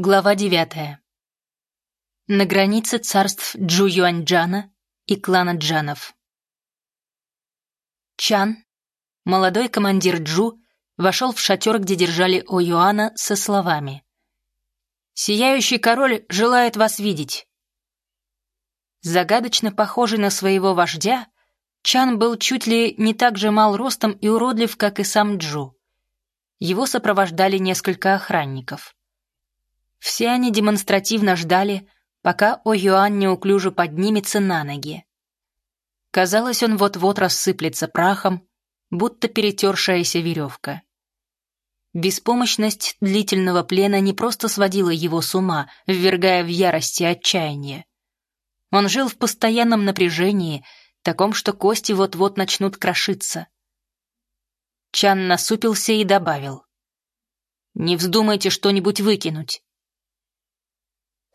Глава девятая. На границе царств Джу Юаньджана и клана Джанов. Чан, молодой командир Джу, вошел в шатер, где держали О Юана, со словами. «Сияющий король желает вас видеть». Загадочно похожий на своего вождя, Чан был чуть ли не так же мал ростом и уродлив, как и сам Джу. Его сопровождали несколько охранников. Все они демонстративно ждали, пока О-Юан неуклюже поднимется на ноги. Казалось, он вот-вот рассыплется прахом, будто перетершаяся веревка. Беспомощность длительного плена не просто сводила его с ума, ввергая в ярость и отчаяние. Он жил в постоянном напряжении, таком, что кости вот-вот начнут крошиться. Чан насупился и добавил. «Не вздумайте что-нибудь выкинуть.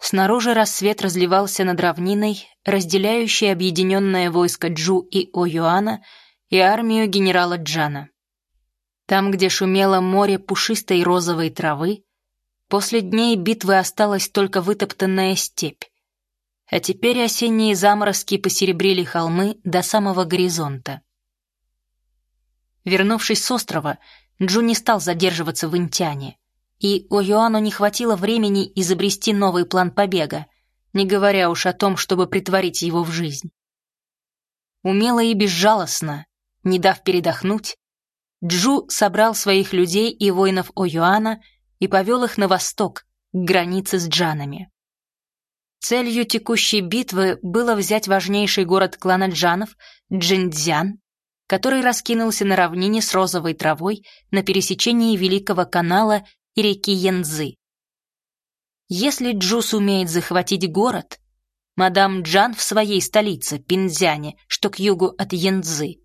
Снаружи рассвет разливался над равниной, разделяющей объединенное войско Джу и О-Юана и армию генерала Джана. Там, где шумело море пушистой розовой травы, после дней битвы осталась только вытоптанная степь. А теперь осенние заморозки посеребрили холмы до самого горизонта. Вернувшись с острова, Джу не стал задерживаться в Интяне и О'Юану не хватило времени изобрести новый план побега, не говоря уж о том, чтобы притворить его в жизнь. Умело и безжалостно, не дав передохнуть, Джу собрал своих людей и воинов О'Юана и повел их на восток, к границе с Джанами. Целью текущей битвы было взять важнейший город клана Джанов, Джиндзян, который раскинулся на равнине с розовой травой на пересечении Великого канала и реки Янзы. Если Джу сумеет захватить город, мадам Джан в своей столице, Пинзяне, что к югу от Янзы,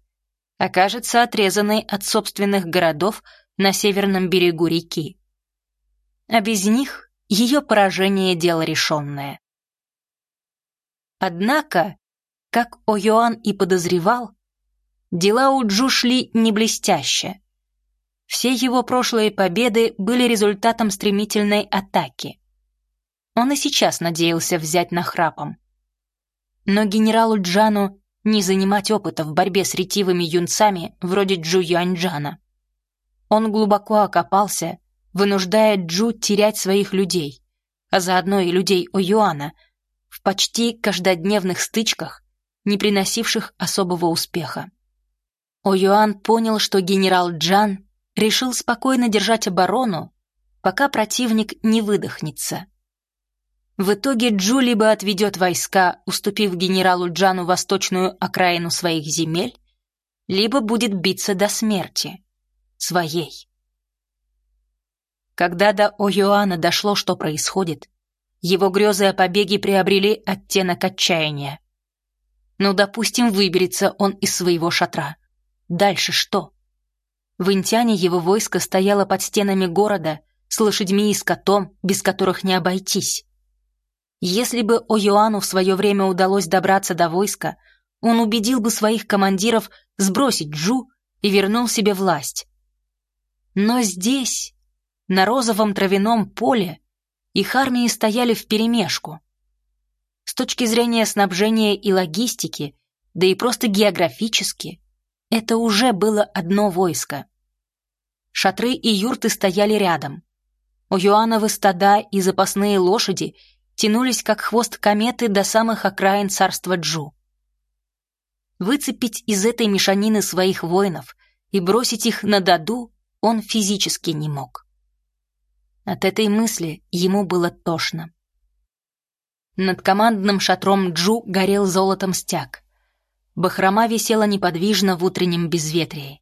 окажется отрезанной от собственных городов на северном берегу реки. А без них ее поражение — дело решенное. Однако, как О'Юан и подозревал, дела у Джу шли не блестяще. Все его прошлые победы были результатом стремительной атаки. Он и сейчас надеялся взять нахрапом. Но генералу Джану не занимать опыта в борьбе с ретивыми юнцами вроде Джу Юаньджана. Он глубоко окопался, вынуждая Джу терять своих людей, а заодно и людей О'Юана, в почти каждодневных стычках, не приносивших особого успеха. О'Юан понял, что генерал Джан решил спокойно держать оборону, пока противник не выдохнется. В итоге Джу либо отведет войска, уступив генералу Джану восточную окраину своих земель, либо будет биться до смерти. Своей. Когда до О'Юана дошло, что происходит, его грезы о побеге приобрели оттенок отчаяния. Ну, допустим, выберется он из своего шатра. Дальше что? В Интяне его войско стояло под стенами города с лошадьми и скотом, без которых не обойтись. Если бы О'Юану в свое время удалось добраться до войска, он убедил бы своих командиров сбросить Джу и вернул себе власть. Но здесь, на розовом травяном поле, их армии стояли вперемешку. С точки зрения снабжения и логистики, да и просто географически, это уже было одно войско. Шатры и юрты стояли рядом. У Юановы стада и запасные лошади тянулись, как хвост кометы, до самых окраин царства Джу. Выцепить из этой мешанины своих воинов и бросить их на Даду он физически не мог. От этой мысли ему было тошно. Над командным шатром Джу горел золотом стяг. Бахрома висела неподвижно в утреннем безветрии.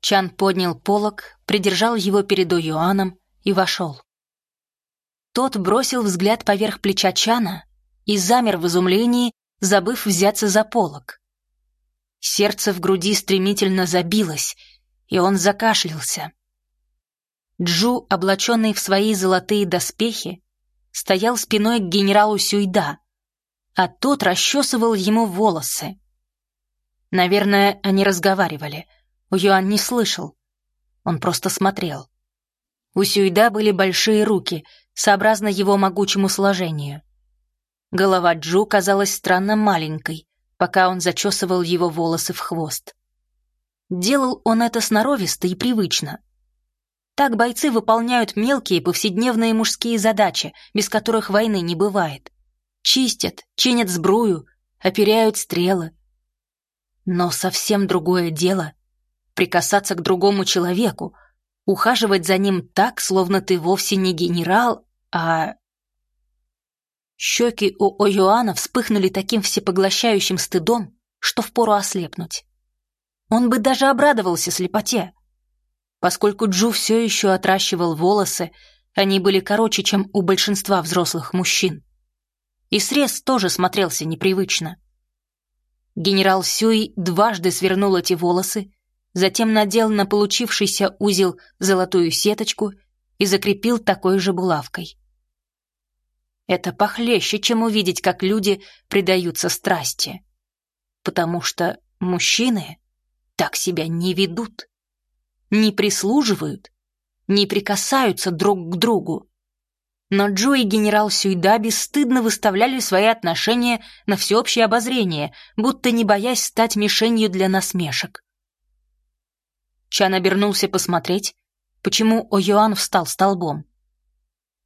Чан поднял полог, придержал его перед О'Юаном и вошел. Тот бросил взгляд поверх плеча Чана и замер в изумлении, забыв взяться за полог. Сердце в груди стремительно забилось, и он закашлялся. Джу, облаченный в свои золотые доспехи, стоял спиной к генералу Сюйда, а тот расчесывал ему волосы. Наверное, они разговаривали. Юан не слышал. Он просто смотрел. У Сюйда были большие руки, сообразно его могучему сложению. Голова Джу казалась странно маленькой, пока он зачесывал его волосы в хвост. Делал он это сноровисто и привычно. Так бойцы выполняют мелкие повседневные мужские задачи, без которых войны не бывает. Чистят, чинят сбрую, оперяют стрелы. Но совсем другое дело — прикасаться к другому человеку, ухаживать за ним так, словно ты вовсе не генерал, а... Щеки у О'Юана вспыхнули таким всепоглощающим стыдом, что впору ослепнуть. Он бы даже обрадовался слепоте. Поскольку Джу все еще отращивал волосы, они были короче, чем у большинства взрослых мужчин. И срез тоже смотрелся непривычно. Генерал Сюй дважды свернул эти волосы, затем надел на получившийся узел золотую сеточку и закрепил такой же булавкой. Это похлеще, чем увидеть, как люди предаются страсти. Потому что мужчины так себя не ведут, не прислуживают, не прикасаются друг к другу. Но Джо и генерал Сюйда бесстыдно выставляли свои отношения на всеобщее обозрение, будто не боясь стать мишенью для насмешек. Чан обернулся посмотреть, почему О'Юан встал столбом.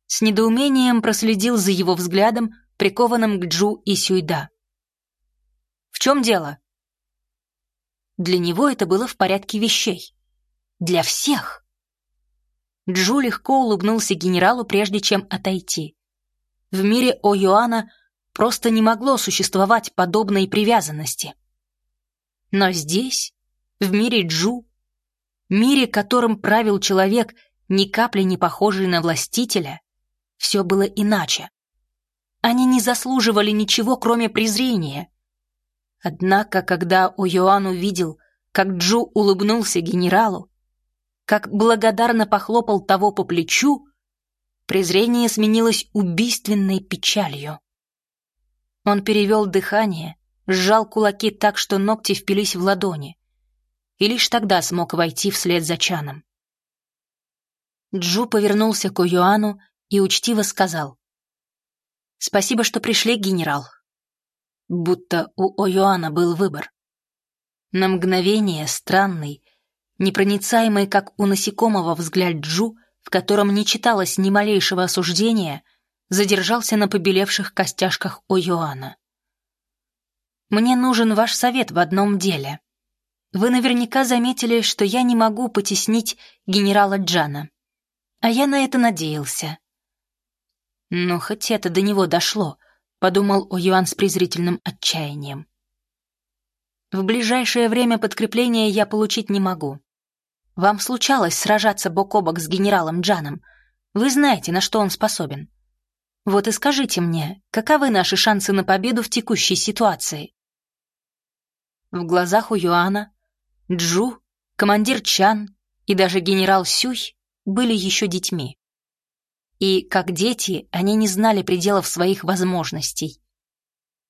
С недоумением проследил за его взглядом, прикованным к Джу и Сюйда. «В чем дело?» Для него это было в порядке вещей. Для всех. Джу легко улыбнулся генералу, прежде чем отойти. В мире О'Юана просто не могло существовать подобной привязанности. Но здесь, в мире Джу, мире, которым правил человек, ни капли не похожий на властителя, все было иначе. Они не заслуживали ничего, кроме презрения. Однако, когда О'Юан увидел, как Джу улыбнулся генералу, как благодарно похлопал того по плечу, презрение сменилось убийственной печалью. Он перевел дыхание, сжал кулаки так, что ногти впились в ладони, и лишь тогда смог войти вслед за Чаном. Джу повернулся к О'Юану и учтиво сказал. «Спасибо, что пришли, генерал будто у О'Юана был выбор. На мгновение странный, непроницаемый, как у насекомого взгляд Джу, в котором не читалось ни малейшего осуждения, задержался на побелевших костяшках О'Юана. «Мне нужен ваш совет в одном деле. Вы наверняка заметили, что я не могу потеснить генерала Джана. А я на это надеялся. Но хоть это до него дошло — подумал О'Юан с презрительным отчаянием. В ближайшее время подкрепления я получить не могу. Вам случалось сражаться бок о бок с генералом Джаном. Вы знаете, на что он способен. Вот и скажите мне, каковы наши шансы на победу в текущей ситуации? В глазах у Юана Джу, командир Чан и даже генерал Сюй были еще детьми и, как дети, они не знали пределов своих возможностей.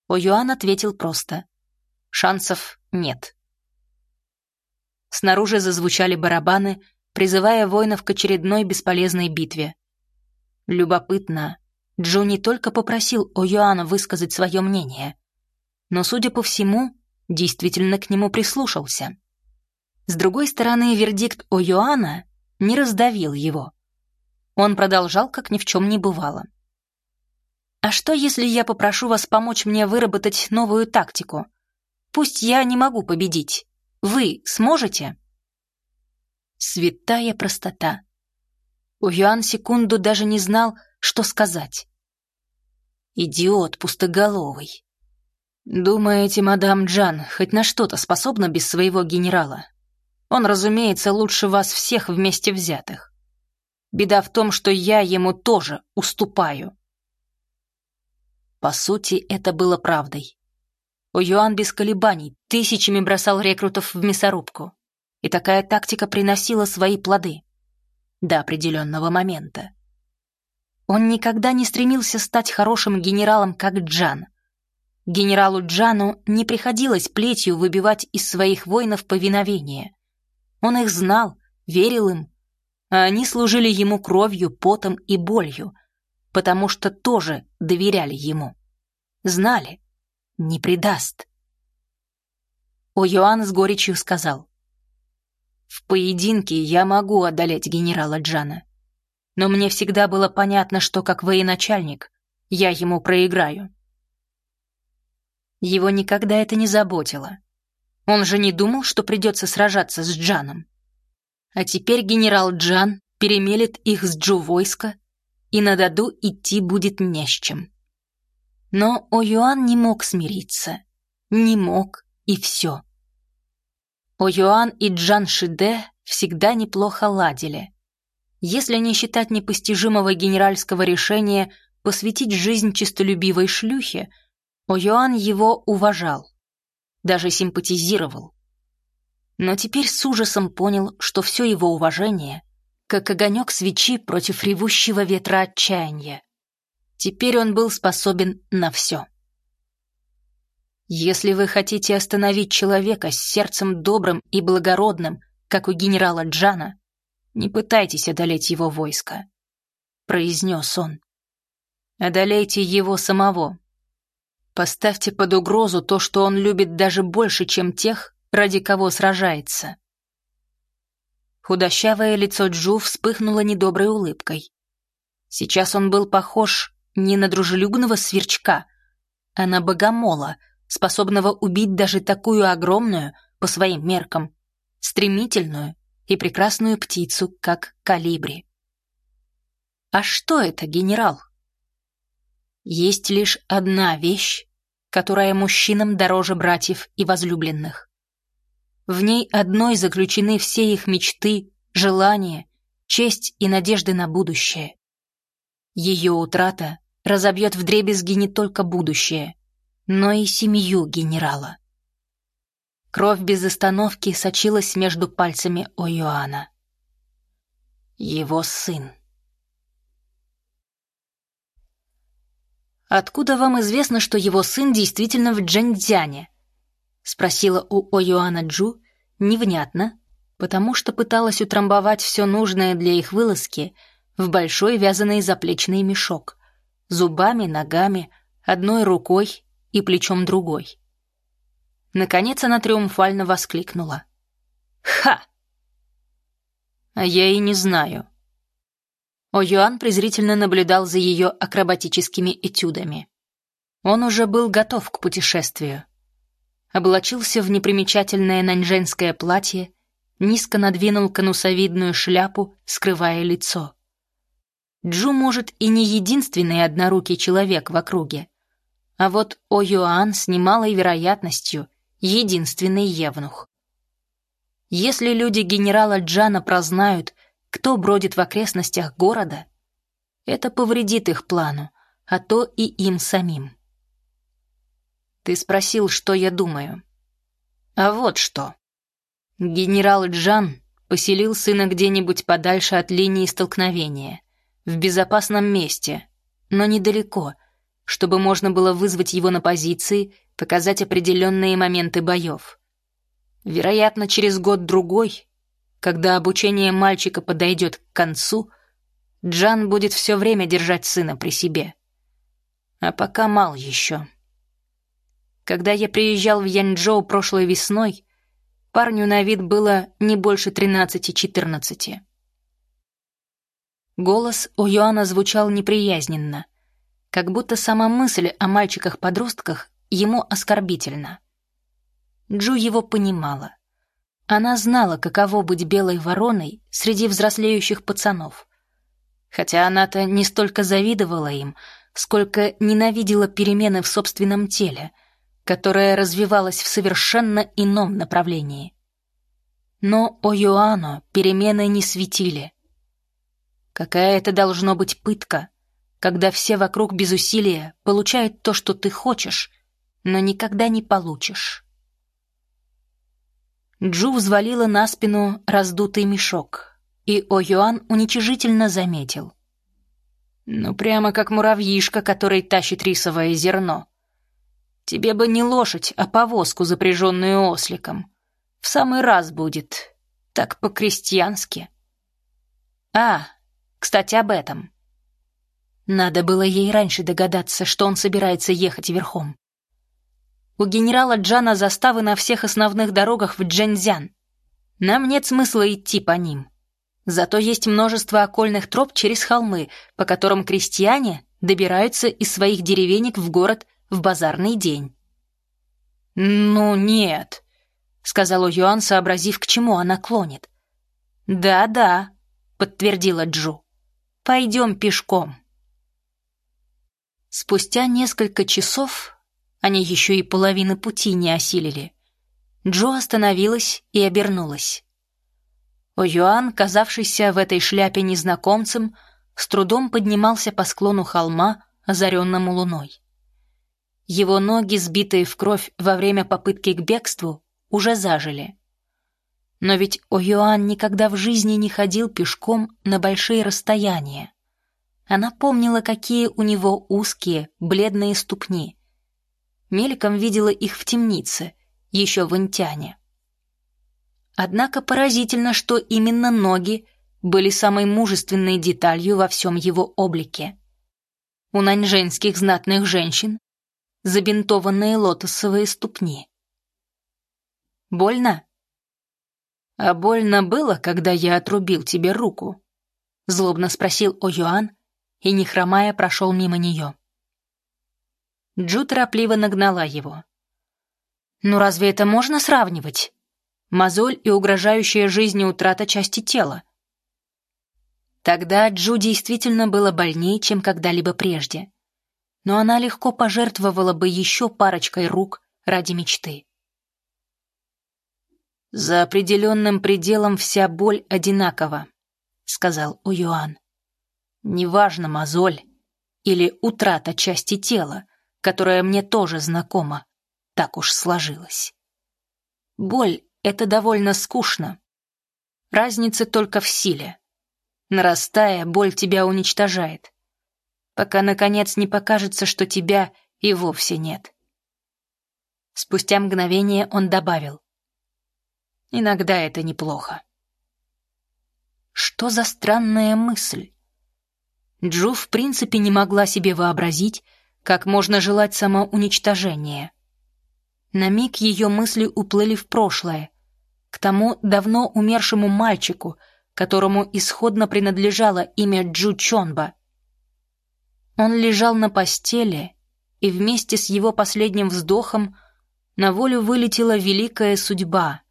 О'Юан ответил просто. Шансов нет. Снаружи зазвучали барабаны, призывая воинов к очередной бесполезной битве. Любопытно, Джо не только попросил О'Юана высказать свое мнение, но, судя по всему, действительно к нему прислушался. С другой стороны, вердикт О'Юана не раздавил его. Он продолжал, как ни в чем не бывало. «А что, если я попрошу вас помочь мне выработать новую тактику? Пусть я не могу победить. Вы сможете?» Святая простота. Юан секунду даже не знал, что сказать. «Идиот пустоголовый. Думаете, мадам Джан хоть на что-то способна без своего генерала? Он, разумеется, лучше вас всех вместе взятых. Беда в том, что я ему тоже уступаю. По сути, это было правдой. О'Юан без колебаний тысячами бросал рекрутов в мясорубку. И такая тактика приносила свои плоды. До определенного момента. Он никогда не стремился стать хорошим генералом, как Джан. Генералу Джану не приходилось плетью выбивать из своих воинов повиновение. Он их знал, верил им а они служили ему кровью, потом и болью, потому что тоже доверяли ему. Знали, не предаст. О Йоанн с горечью сказал, «В поединке я могу одолеть генерала Джана, но мне всегда было понятно, что как военачальник я ему проиграю». Его никогда это не заботило. Он же не думал, что придется сражаться с Джаном. А теперь генерал Джан перемелет их с Джу войска, и на Даду идти будет не с чем. Но О-Юан не мог смириться. Не мог, и все. О-Юан и Джан Шиде всегда неплохо ладили. Если не считать непостижимого генеральского решения посвятить жизнь честолюбивой шлюхе, О-Юан его уважал, даже симпатизировал. Но теперь с ужасом понял, что все его уважение — как огонек свечи против ревущего ветра отчаяния. Теперь он был способен на все. Если вы хотите остановить человека с сердцем добрым и благородным, как у генерала Джана, не пытайтесь одолеть его войско, — произнес он. Одолейте его самого. Поставьте под угрозу то, что он любит даже больше, чем тех, ради кого сражается. Худощавое лицо Джу вспыхнуло недоброй улыбкой. Сейчас он был похож не на дружелюбного сверчка, а на богомола, способного убить даже такую огромную, по своим меркам, стремительную и прекрасную птицу, как калибри. А что это, генерал? Есть лишь одна вещь, которая мужчинам дороже братьев и возлюбленных. В ней одной заключены все их мечты, желания, честь и надежды на будущее. Ее утрата разобьет вдребезги не только будущее, но и семью генерала. Кровь без остановки сочилась между пальцами О'Йоана. Его сын. «Откуда вам известно, что его сын действительно в Джэньцзяне?» — спросила у О'Йоана Джу невнятно, потому что пыталась утрамбовать все нужное для их вылазки в большой вязаный заплечный мешок — зубами, ногами, одной рукой и плечом другой. Наконец она триумфально воскликнула. «Ха!» «А я и не знаю». О-Юан презрительно наблюдал за ее акробатическими этюдами. Он уже был готов к путешествию. Облачился в непримечательное наньжэнское платье, низко надвинул конусовидную шляпу, скрывая лицо. Джу, может, и не единственный однорукий человек в округе. А вот О-Юан с немалой вероятностью единственный евнух. Если люди генерала Джана прознают, кто бродит в окрестностях города, это повредит их плану, а то и им самим. Ты спросил, что я думаю. А вот что. Генерал Джан поселил сына где-нибудь подальше от линии столкновения — в безопасном месте, но недалеко, чтобы можно было вызвать его на позиции, показать определенные моменты боев. Вероятно, через год-другой, когда обучение мальчика подойдет к концу, Джан будет все время держать сына при себе. А пока мал еще. Когда я приезжал в Янчжоу прошлой весной, парню на вид было не больше 13-14. Голос у Йоанна звучал неприязненно, как будто сама мысль о мальчиках-подростках ему оскорбительна. Джу его понимала. Она знала, каково быть белой вороной среди взрослеющих пацанов. Хотя она-то не столько завидовала им, сколько ненавидела перемены в собственном теле, которое развивалось в совершенно ином направлении. Но о Йоанну перемены не светили — Какая это должно быть пытка, когда все вокруг без усилия получают то, что ты хочешь, но никогда не получишь. Джу взвалила на спину раздутый мешок, и О-Юан уничижительно заметил. «Ну, прямо как муравьишка, который тащит рисовое зерно. Тебе бы не лошадь, а повозку, запряженную осликом. В самый раз будет. Так по-крестьянски». «А, кстати, об этом. Надо было ей раньше догадаться, что он собирается ехать верхом. У генерала Джана заставы на всех основных дорогах в Джэньцзян. Нам нет смысла идти по ним. Зато есть множество окольных троп через холмы, по которым крестьяне добираются из своих деревенек в город в базарный день. «Ну, нет», — сказал Юан, сообразив, к чему она клонит. «Да-да», — подтвердила Джу. «Пойдем пешком». Спустя несколько часов, они еще и половины пути не осилили, Джо остановилась и обернулась. О'Юан, казавшийся в этой шляпе незнакомцем, с трудом поднимался по склону холма, озаренному луной. Его ноги, сбитые в кровь во время попытки к бегству, уже зажили. Но ведь О'Юан никогда в жизни не ходил пешком на большие расстояния. Она помнила, какие у него узкие, бледные ступни. Мельком видела их в темнице, еще в Интяне. Однако поразительно, что именно ноги были самой мужественной деталью во всем его облике. У наньжэнских знатных женщин забинтованные лотосовые ступни. «Больно?» «А больно было, когда я отрубил тебе руку?» — злобно спросил О'Юан и, не хромая, прошел мимо нее. Джу торопливо нагнала его. «Ну разве это можно сравнивать? Мозоль и угрожающая жизни утрата части тела. Тогда Джу действительно было больнее, чем когда-либо прежде. Но она легко пожертвовала бы еще парочкой рук ради мечты. «За определенным пределом вся боль одинакова», — сказал Уюан. «Неважно, мозоль или утрата части тела, которая мне тоже знакома, так уж сложилось. Боль это довольно скучно. Разница только в силе. Нарастая, боль тебя уничтожает. Пока, наконец, не покажется, что тебя и вовсе нет. Спустя мгновение он добавил. Иногда это неплохо. Что за странная мысль? Джу в принципе не могла себе вообразить, как можно желать самоуничтожения. На миг ее мысли уплыли в прошлое, к тому давно умершему мальчику, которому исходно принадлежало имя Джу Чонба. Он лежал на постели, и вместе с его последним вздохом на волю вылетела великая судьба,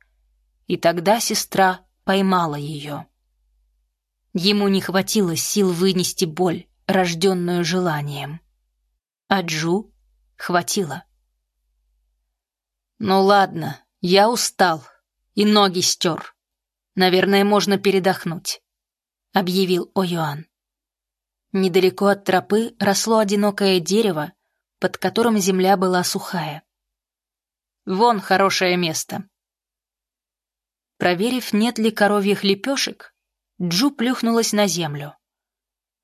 и тогда сестра поймала ее. Ему не хватило сил вынести боль, рожденную желанием. А Джу хватило. «Ну ладно, я устал», и ноги стер. Наверное, можно передохнуть», — объявил О'Юан. Недалеко от тропы росло одинокое дерево, под которым земля была сухая. «Вон хорошее место». Проверив, нет ли коровьих лепешек, Джу плюхнулась на землю.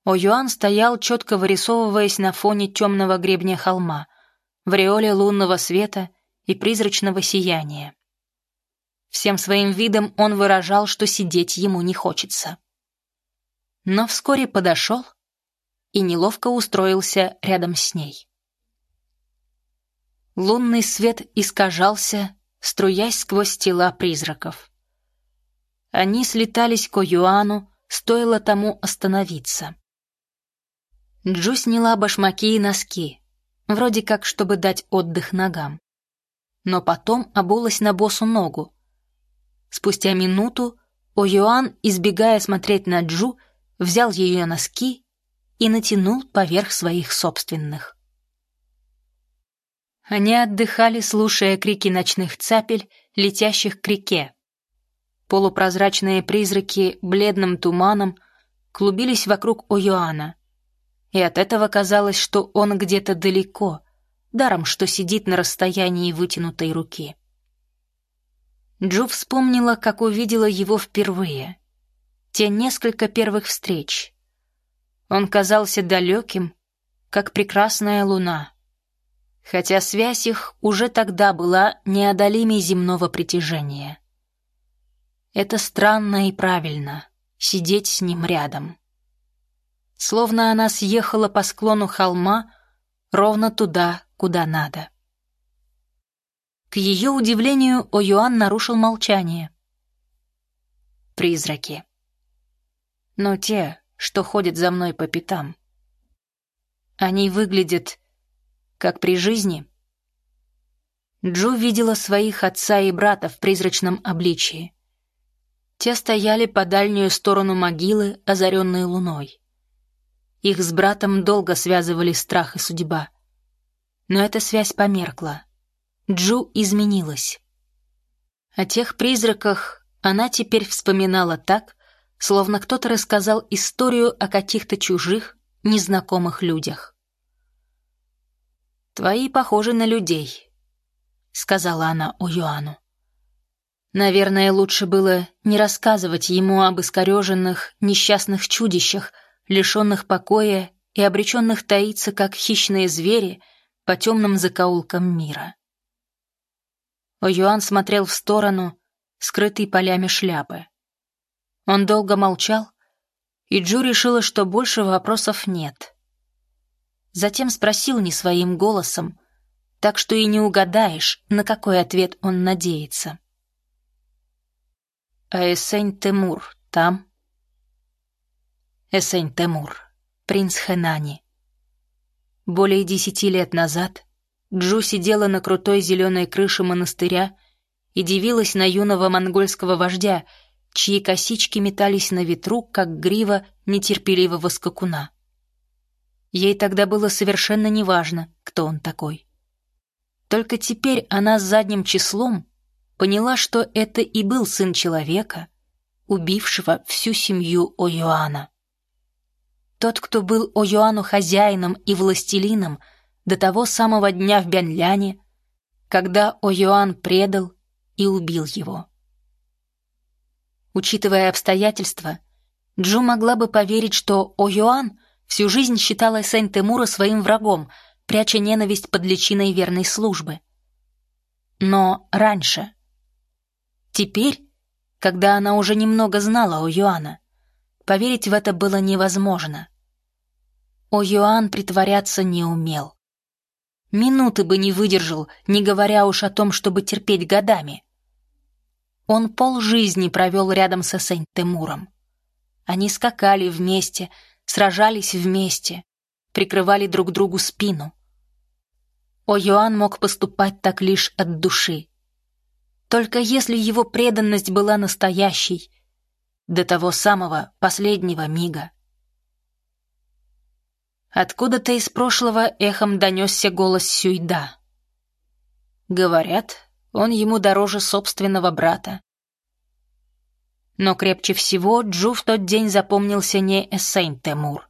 О'Юан стоял, четко вырисовываясь на фоне темного гребня холма, в реоле лунного света и призрачного сияния. Всем своим видом он выражал, что сидеть ему не хочется. Но вскоре подошел и неловко устроился рядом с ней. Лунный свет искажался, струясь сквозь тела призраков. Они слетались к Оюану, стоило тому остановиться. Джу сняла башмаки и носки, вроде как, чтобы дать отдых ногам. Но потом обулась на босу ногу, Спустя минуту О'Юан, избегая смотреть на Джу, взял ее носки и натянул поверх своих собственных. Они отдыхали, слушая крики ночных цапель, летящих к реке. Полупрозрачные призраки бледным туманом клубились вокруг О'Юана, и от этого казалось, что он где-то далеко, даром что сидит на расстоянии вытянутой руки. Джу вспомнила, как увидела его впервые. Те несколько первых встреч. Он казался далеким, как прекрасная луна. Хотя связь их уже тогда была неодолимой земного притяжения. Это странно и правильно — сидеть с ним рядом. Словно она съехала по склону холма ровно туда, куда надо. К ее удивлению, О'Юан нарушил молчание. Призраки. Но те, что ходят за мной по пятам. Они выглядят, как при жизни. Джу видела своих отца и брата в призрачном обличии. Те стояли по дальнюю сторону могилы, озаренной луной. Их с братом долго связывали страх и судьба. Но эта связь померкла. Джу изменилась. О тех призраках она теперь вспоминала так, словно кто-то рассказал историю о каких-то чужих, незнакомых людях. «Твои похожи на людей», — сказала она О'Юану. Наверное, лучше было не рассказывать ему об искореженных, несчастных чудищах, лишенных покоя и обреченных таиться, как хищные звери, по темным закоулкам мира. О'Юан смотрел в сторону, скрытый полями шляпы. Он долго молчал, и Джу решила, что больше вопросов нет. Затем спросил не своим голосом, так что и не угадаешь, на какой ответ он надеется. «А Эсень Темур там?» Эсень Темур, принц Хэнани. Более десяти лет назад Джу сидела на крутой зеленой крыше монастыря и дивилась на юного монгольского вождя, чьи косички метались на ветру, как грива нетерпеливого скакуна. Ей тогда было совершенно неважно, кто он такой. Только теперь она с задним числом поняла, что это и был сын человека, убившего всю семью О'Юана. Тот, кто был О'Юану хозяином и властелином до того самого дня в Бянляне, когда О'Юан предал и убил его. Учитывая обстоятельства, Джу могла бы поверить, что О'Юан всю жизнь считала Сэнь-Темура своим врагом, пряча ненависть под личиной верной службы. Но раньше. Теперь, когда она уже немного знала О'Юана, поверить в это было невозможно. О'Юан притворяться не умел. Минуты бы не выдержал, не говоря уж о том, чтобы терпеть годами. Он полжизни провел рядом с Эсень-Темуром. Они скакали вместе, сражались вместе, прикрывали друг другу спину. О Йоанн мог поступать так лишь от души. Только если его преданность была настоящей, до того самого последнего мига. Откуда-то из прошлого эхом донесся голос Сюйда. Говорят, он ему дороже собственного брата. Но крепче всего Джу в тот день запомнился не Эссейн Темур,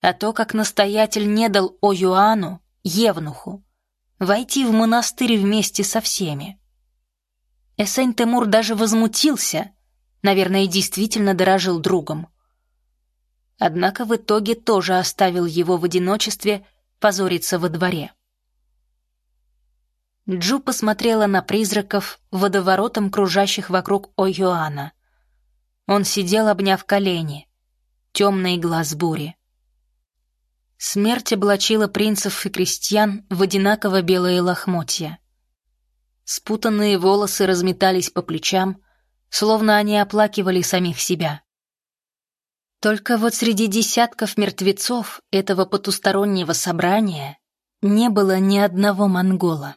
а то, как настоятель не дал О Юану, Евнуху, войти в монастырь вместе со всеми. Эссейн Темур даже возмутился, наверное, действительно дорожил другом. Однако в итоге тоже оставил его в одиночестве позориться во дворе. Джу посмотрела на призраков, водоворотом кружащих вокруг Ойоана. Он сидел, обняв колени. Темный глаз бури. Смерть облачила принцев и крестьян в одинаково белые лохмотья. Спутанные волосы разметались по плечам, словно они оплакивали самих себя. Только вот среди десятков мертвецов этого потустороннего собрания не было ни одного монгола.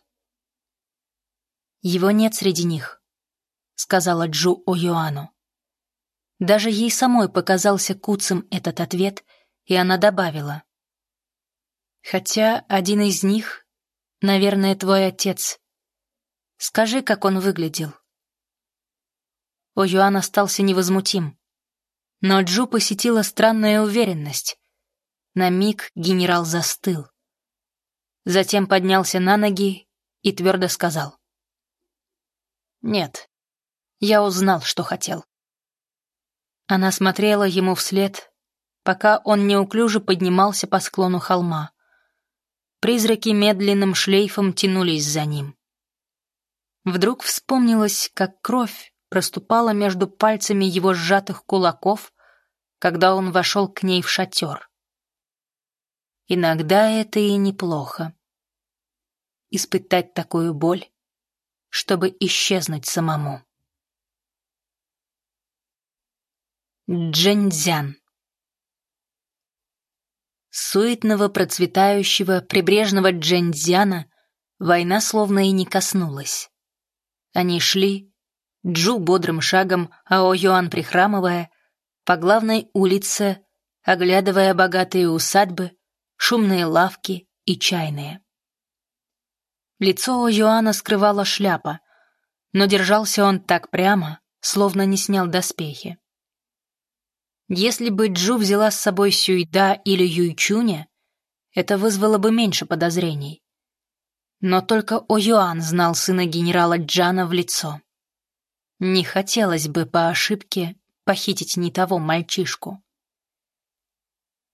«Его нет среди них», — сказала Джу О'Юану. Даже ей самой показался куцем этот ответ, и она добавила. «Хотя один из них, наверное, твой отец. Скажи, как он выглядел». О'Юан остался невозмутим. Но Джу посетила странная уверенность. На миг генерал застыл. Затем поднялся на ноги и твердо сказал. Нет, я узнал, что хотел. Она смотрела ему вслед, пока он неуклюже поднимался по склону холма. Призраки медленным шлейфом тянулись за ним. Вдруг вспомнилось, как кровь проступала между пальцами его сжатых кулаков, когда он вошел к ней в шатер. Иногда это и неплохо. Испытать такую боль, чтобы исчезнуть самому. Джэньцзян Суетного, процветающего, прибрежного Джэньцзяна война словно и не коснулась. Они шли, Джу бодрым шагом, а О Юан прихрамывая, по главной улице, оглядывая богатые усадьбы, шумные лавки и чайные. Лицо О Юана скрывала шляпа, но держался он так прямо, словно не снял доспехи. Если бы Джу взяла с собой Сюйда или Юйчуня, это вызвало бы меньше подозрений. Но только О Юан знал сына генерала Джана в лицо. Не хотелось бы по ошибке похитить не того мальчишку.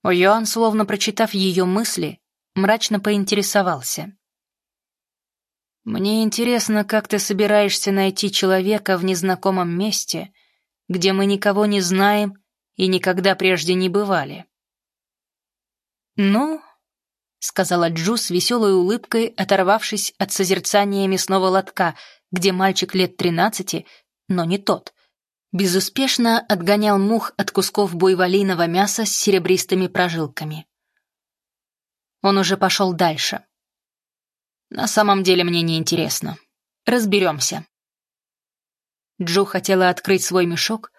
О'Юан, словно прочитав ее мысли, мрачно поинтересовался. «Мне интересно, как ты собираешься найти человека в незнакомом месте, где мы никого не знаем и никогда прежде не бывали». «Ну», — сказала Джу с веселой улыбкой, оторвавшись от созерцания мясного лотка, где мальчик лет тринадцати но не тот. Безуспешно отгонял мух от кусков буйволиного мяса с серебристыми прожилками. Он уже пошел дальше. На самом деле мне не интересно. Разберемся. Джо хотела открыть свой мешок,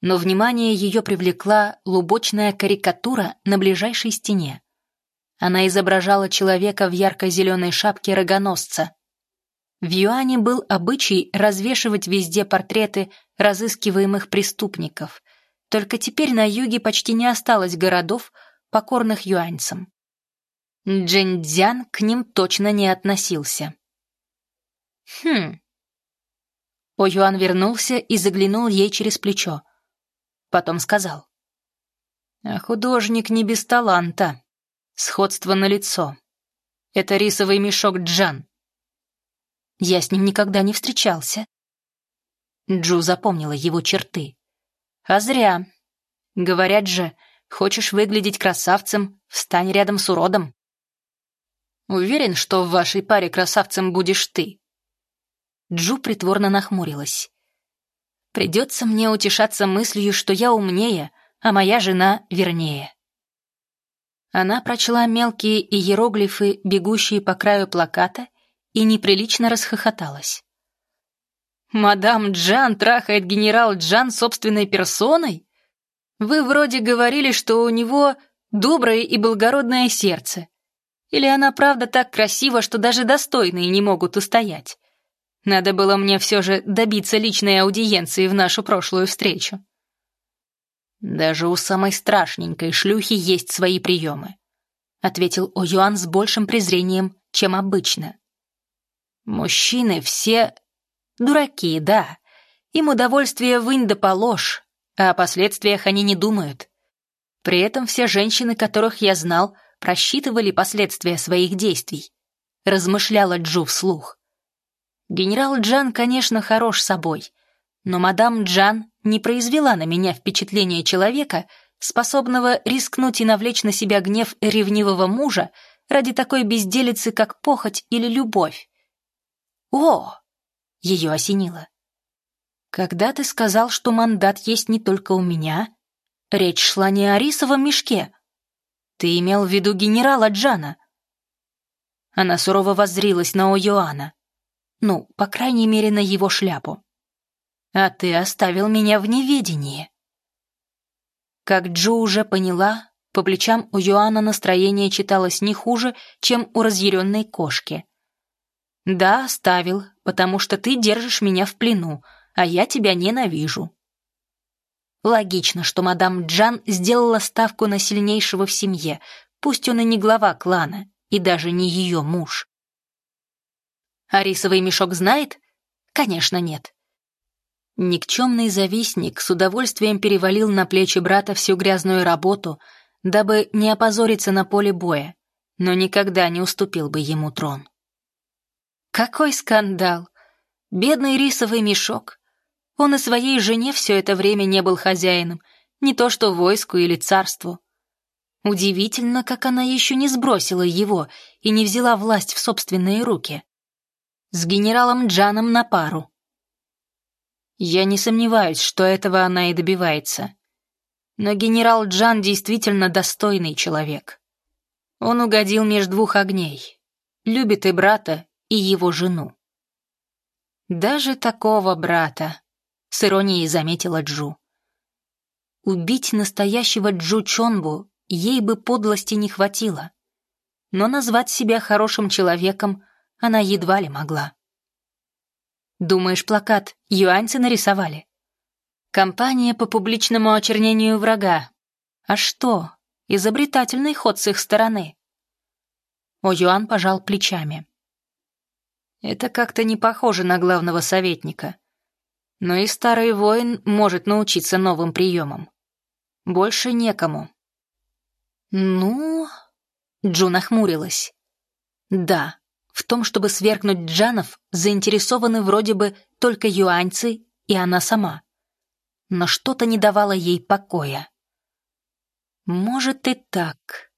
но внимание ее привлекла лубочная карикатура на ближайшей стене. Она изображала человека в ярко-зеленой шапке рогоносца. В Юане был обычай развешивать везде портреты разыскиваемых преступников. Только теперь на юге почти не осталось городов, покорных юаньцам. Джэньцзян к ним точно не относился. «Хм...» О Юан вернулся и заглянул ей через плечо. Потом сказал. «А художник не без таланта. Сходство на лицо. Это рисовый мешок Джан. Я с ним никогда не встречался. Джу запомнила его черты. А зря. Говорят же, хочешь выглядеть красавцем, встань рядом с уродом. Уверен, что в вашей паре красавцем будешь ты. Джу притворно нахмурилась. Придется мне утешаться мыслью, что я умнее, а моя жена вернее. Она прочла мелкие иероглифы, бегущие по краю плаката, и неприлично расхохоталась. «Мадам Джан трахает генерал Джан собственной персоной? Вы вроде говорили, что у него доброе и благородное сердце. Или она правда так красива, что даже достойные не могут устоять? Надо было мне все же добиться личной аудиенции в нашу прошлую встречу». «Даже у самой страшненькой шлюхи есть свои приемы», ответил О'Юан с большим презрением, чем обычно. Мужчины все дураки, да. Им удовольствие вынь да положь, а о последствиях они не думают. При этом все женщины, которых я знал, просчитывали последствия своих действий. Размышляла Джу вслух. Генерал Джан, конечно, хорош собой, но мадам Джан не произвела на меня впечатление человека, способного рискнуть и навлечь на себя гнев ревнивого мужа ради такой безделицы, как похоть или любовь. «О!» — ее осенило. «Когда ты сказал, что мандат есть не только у меня, речь шла не о рисовом мешке. Ты имел в виду генерала Джана». Она сурово воззрилась на О'Йоана. Ну, по крайней мере, на его шляпу. «А ты оставил меня в неведении». Как Джо уже поняла, по плечам у Йоанна настроение читалось не хуже, чем у разъяренной кошки. «Да, оставил, потому что ты держишь меня в плену, а я тебя ненавижу». Логично, что мадам Джан сделала ставку на сильнейшего в семье, пусть он и не глава клана, и даже не ее муж. А рисовый мешок знает? Конечно, нет. Никчемный завистник с удовольствием перевалил на плечи брата всю грязную работу, дабы не опозориться на поле боя, но никогда не уступил бы ему трон. Какой скандал! Бедный рисовый мешок. Он и своей жене все это время не был хозяином, Не то что войску или царству. Удивительно, как она еще не сбросила его и не взяла власть в собственные руки. С генералом Джаном на пару. Я не сомневаюсь, что этого она и добивается. Но генерал Джан действительно достойный человек. Он угодил между двух огней. Любит и брата, и его жену. Даже такого брата, с иронией заметила Джу. Убить настоящего Джу Чонбу ей бы подлости не хватило. Но назвать себя хорошим человеком она едва ли могла. Думаешь, плакат юаньцы нарисовали? Компания по публичному очернению врага. А что? Изобретательный ход с их стороны. О Юан пожал плечами. Это как-то не похоже на главного советника. Но и старый воин может научиться новым приемам. Больше некому. Ну... Джу нахмурилась. Да, в том, чтобы свергнуть Джанов, заинтересованы вроде бы только юаньцы и она сама. Но что-то не давало ей покоя. Может и так.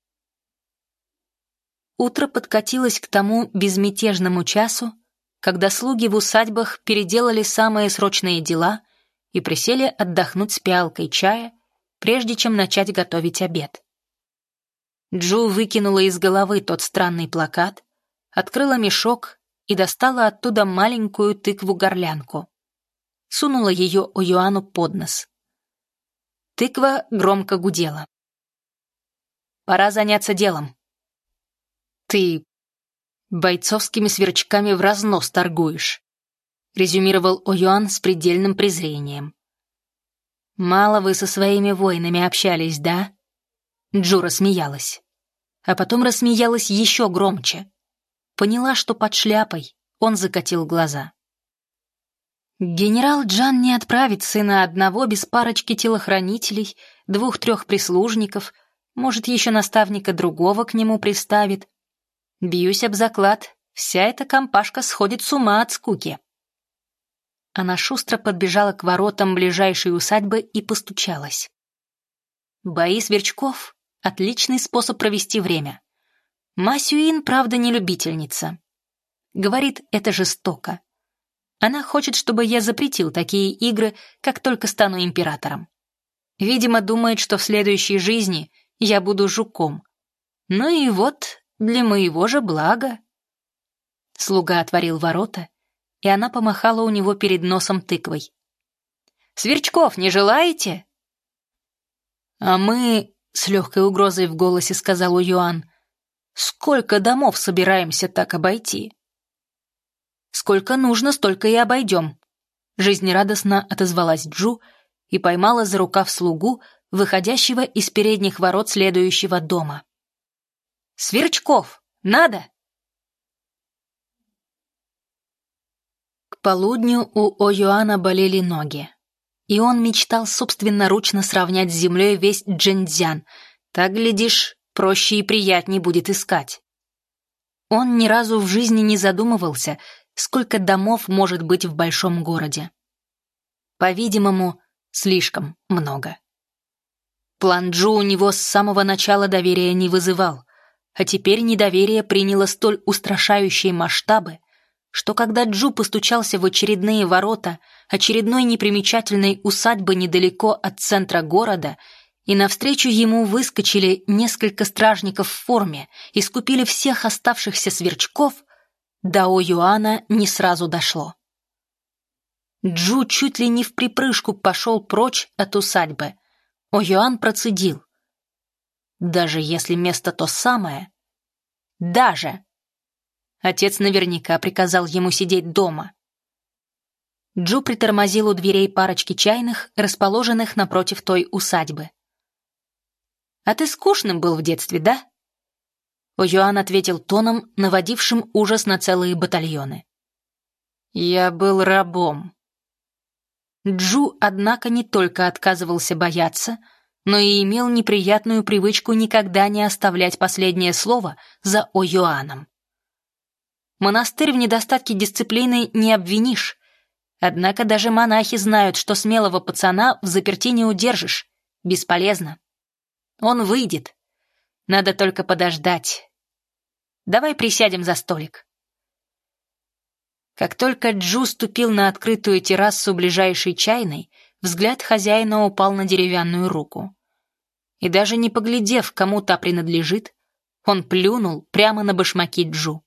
Утро подкатилось к тому безмятежному часу, когда слуги в усадьбах переделали самые срочные дела и присели отдохнуть с пиалкой чая, прежде чем начать готовить обед. Джу выкинула из головы тот странный плакат, открыла мешок и достала оттуда маленькую тыкву-горлянку. Сунула ее Оюану под нос. Тыква громко гудела. «Пора заняться делом», «Ты бойцовскими сверчками в разнос торгуешь», резюмировал О'Юан с предельным презрением. «Мало вы со своими воинами общались, да?» Джура смеялась. А потом рассмеялась еще громче. Поняла, что под шляпой. Он закатил глаза. Генерал Джан не отправит сына одного без парочки телохранителей, двух-трех прислужников, может, еще наставника другого к нему приставит. Бьюсь об заклад, вся эта компашка сходит с ума от скуки. Она шустро подбежала к воротам ближайшей усадьбы и постучалась. Бои сверчков — отличный способ провести время. Масюин, правда, не любительница. Говорит, это жестоко. Она хочет, чтобы я запретил такие игры, как только стану императором. Видимо, думает, что в следующей жизни я буду жуком. Ну и вот для моего же блага». Слуга отворил ворота, и она помахала у него перед носом тыквой. «Сверчков не желаете?» «А мы...» — с легкой угрозой в голосе сказал Юан. «Сколько домов собираемся так обойти?» «Сколько нужно, столько и обойдем», — жизнерадостно отозвалась Джу и поймала за рукав слугу, выходящего из передних ворот следующего дома. Сверчков! Надо!» К полудню у О'Юана болели ноги. И он мечтал собственноручно сравнять с землей весь Джэньцзян. Так, глядишь, проще и приятнее будет искать. Он ни разу в жизни не задумывался, сколько домов может быть в большом городе. По-видимому, слишком много. План Джу у него с самого начала доверия не вызывал. А теперь недоверие приняло столь устрашающие масштабы, что когда Джу постучался в очередные ворота очередной непримечательной усадьбы недалеко от центра города, и навстречу ему выскочили несколько стражников в форме и скупили всех оставшихся сверчков, до О'Юана не сразу дошло. Джу чуть ли не в припрыжку пошел прочь от усадьбы. О'Юан процедил. Даже если место то самое. Даже. Отец наверняка приказал ему сидеть дома. Джу притормозил у дверей парочки чайных, расположенных напротив той усадьбы. «А ты скучным был в детстве, да?» О'Юан ответил тоном, наводившим ужас на целые батальоны. «Я был рабом». Джу, однако, не только отказывался бояться, но и имел неприятную привычку никогда не оставлять последнее слово за О'Юаном. Монастырь в недостатке дисциплины не обвинишь, однако даже монахи знают, что смелого пацана в заперти не удержишь, Бесполезно. Он выйдет. Надо только подождать. Давай присядем за столик. Как только Джу ступил на открытую террасу ближайшей чайной, взгляд хозяина упал на деревянную руку. И даже не поглядев, кому та принадлежит, он плюнул прямо на башмаки Джу.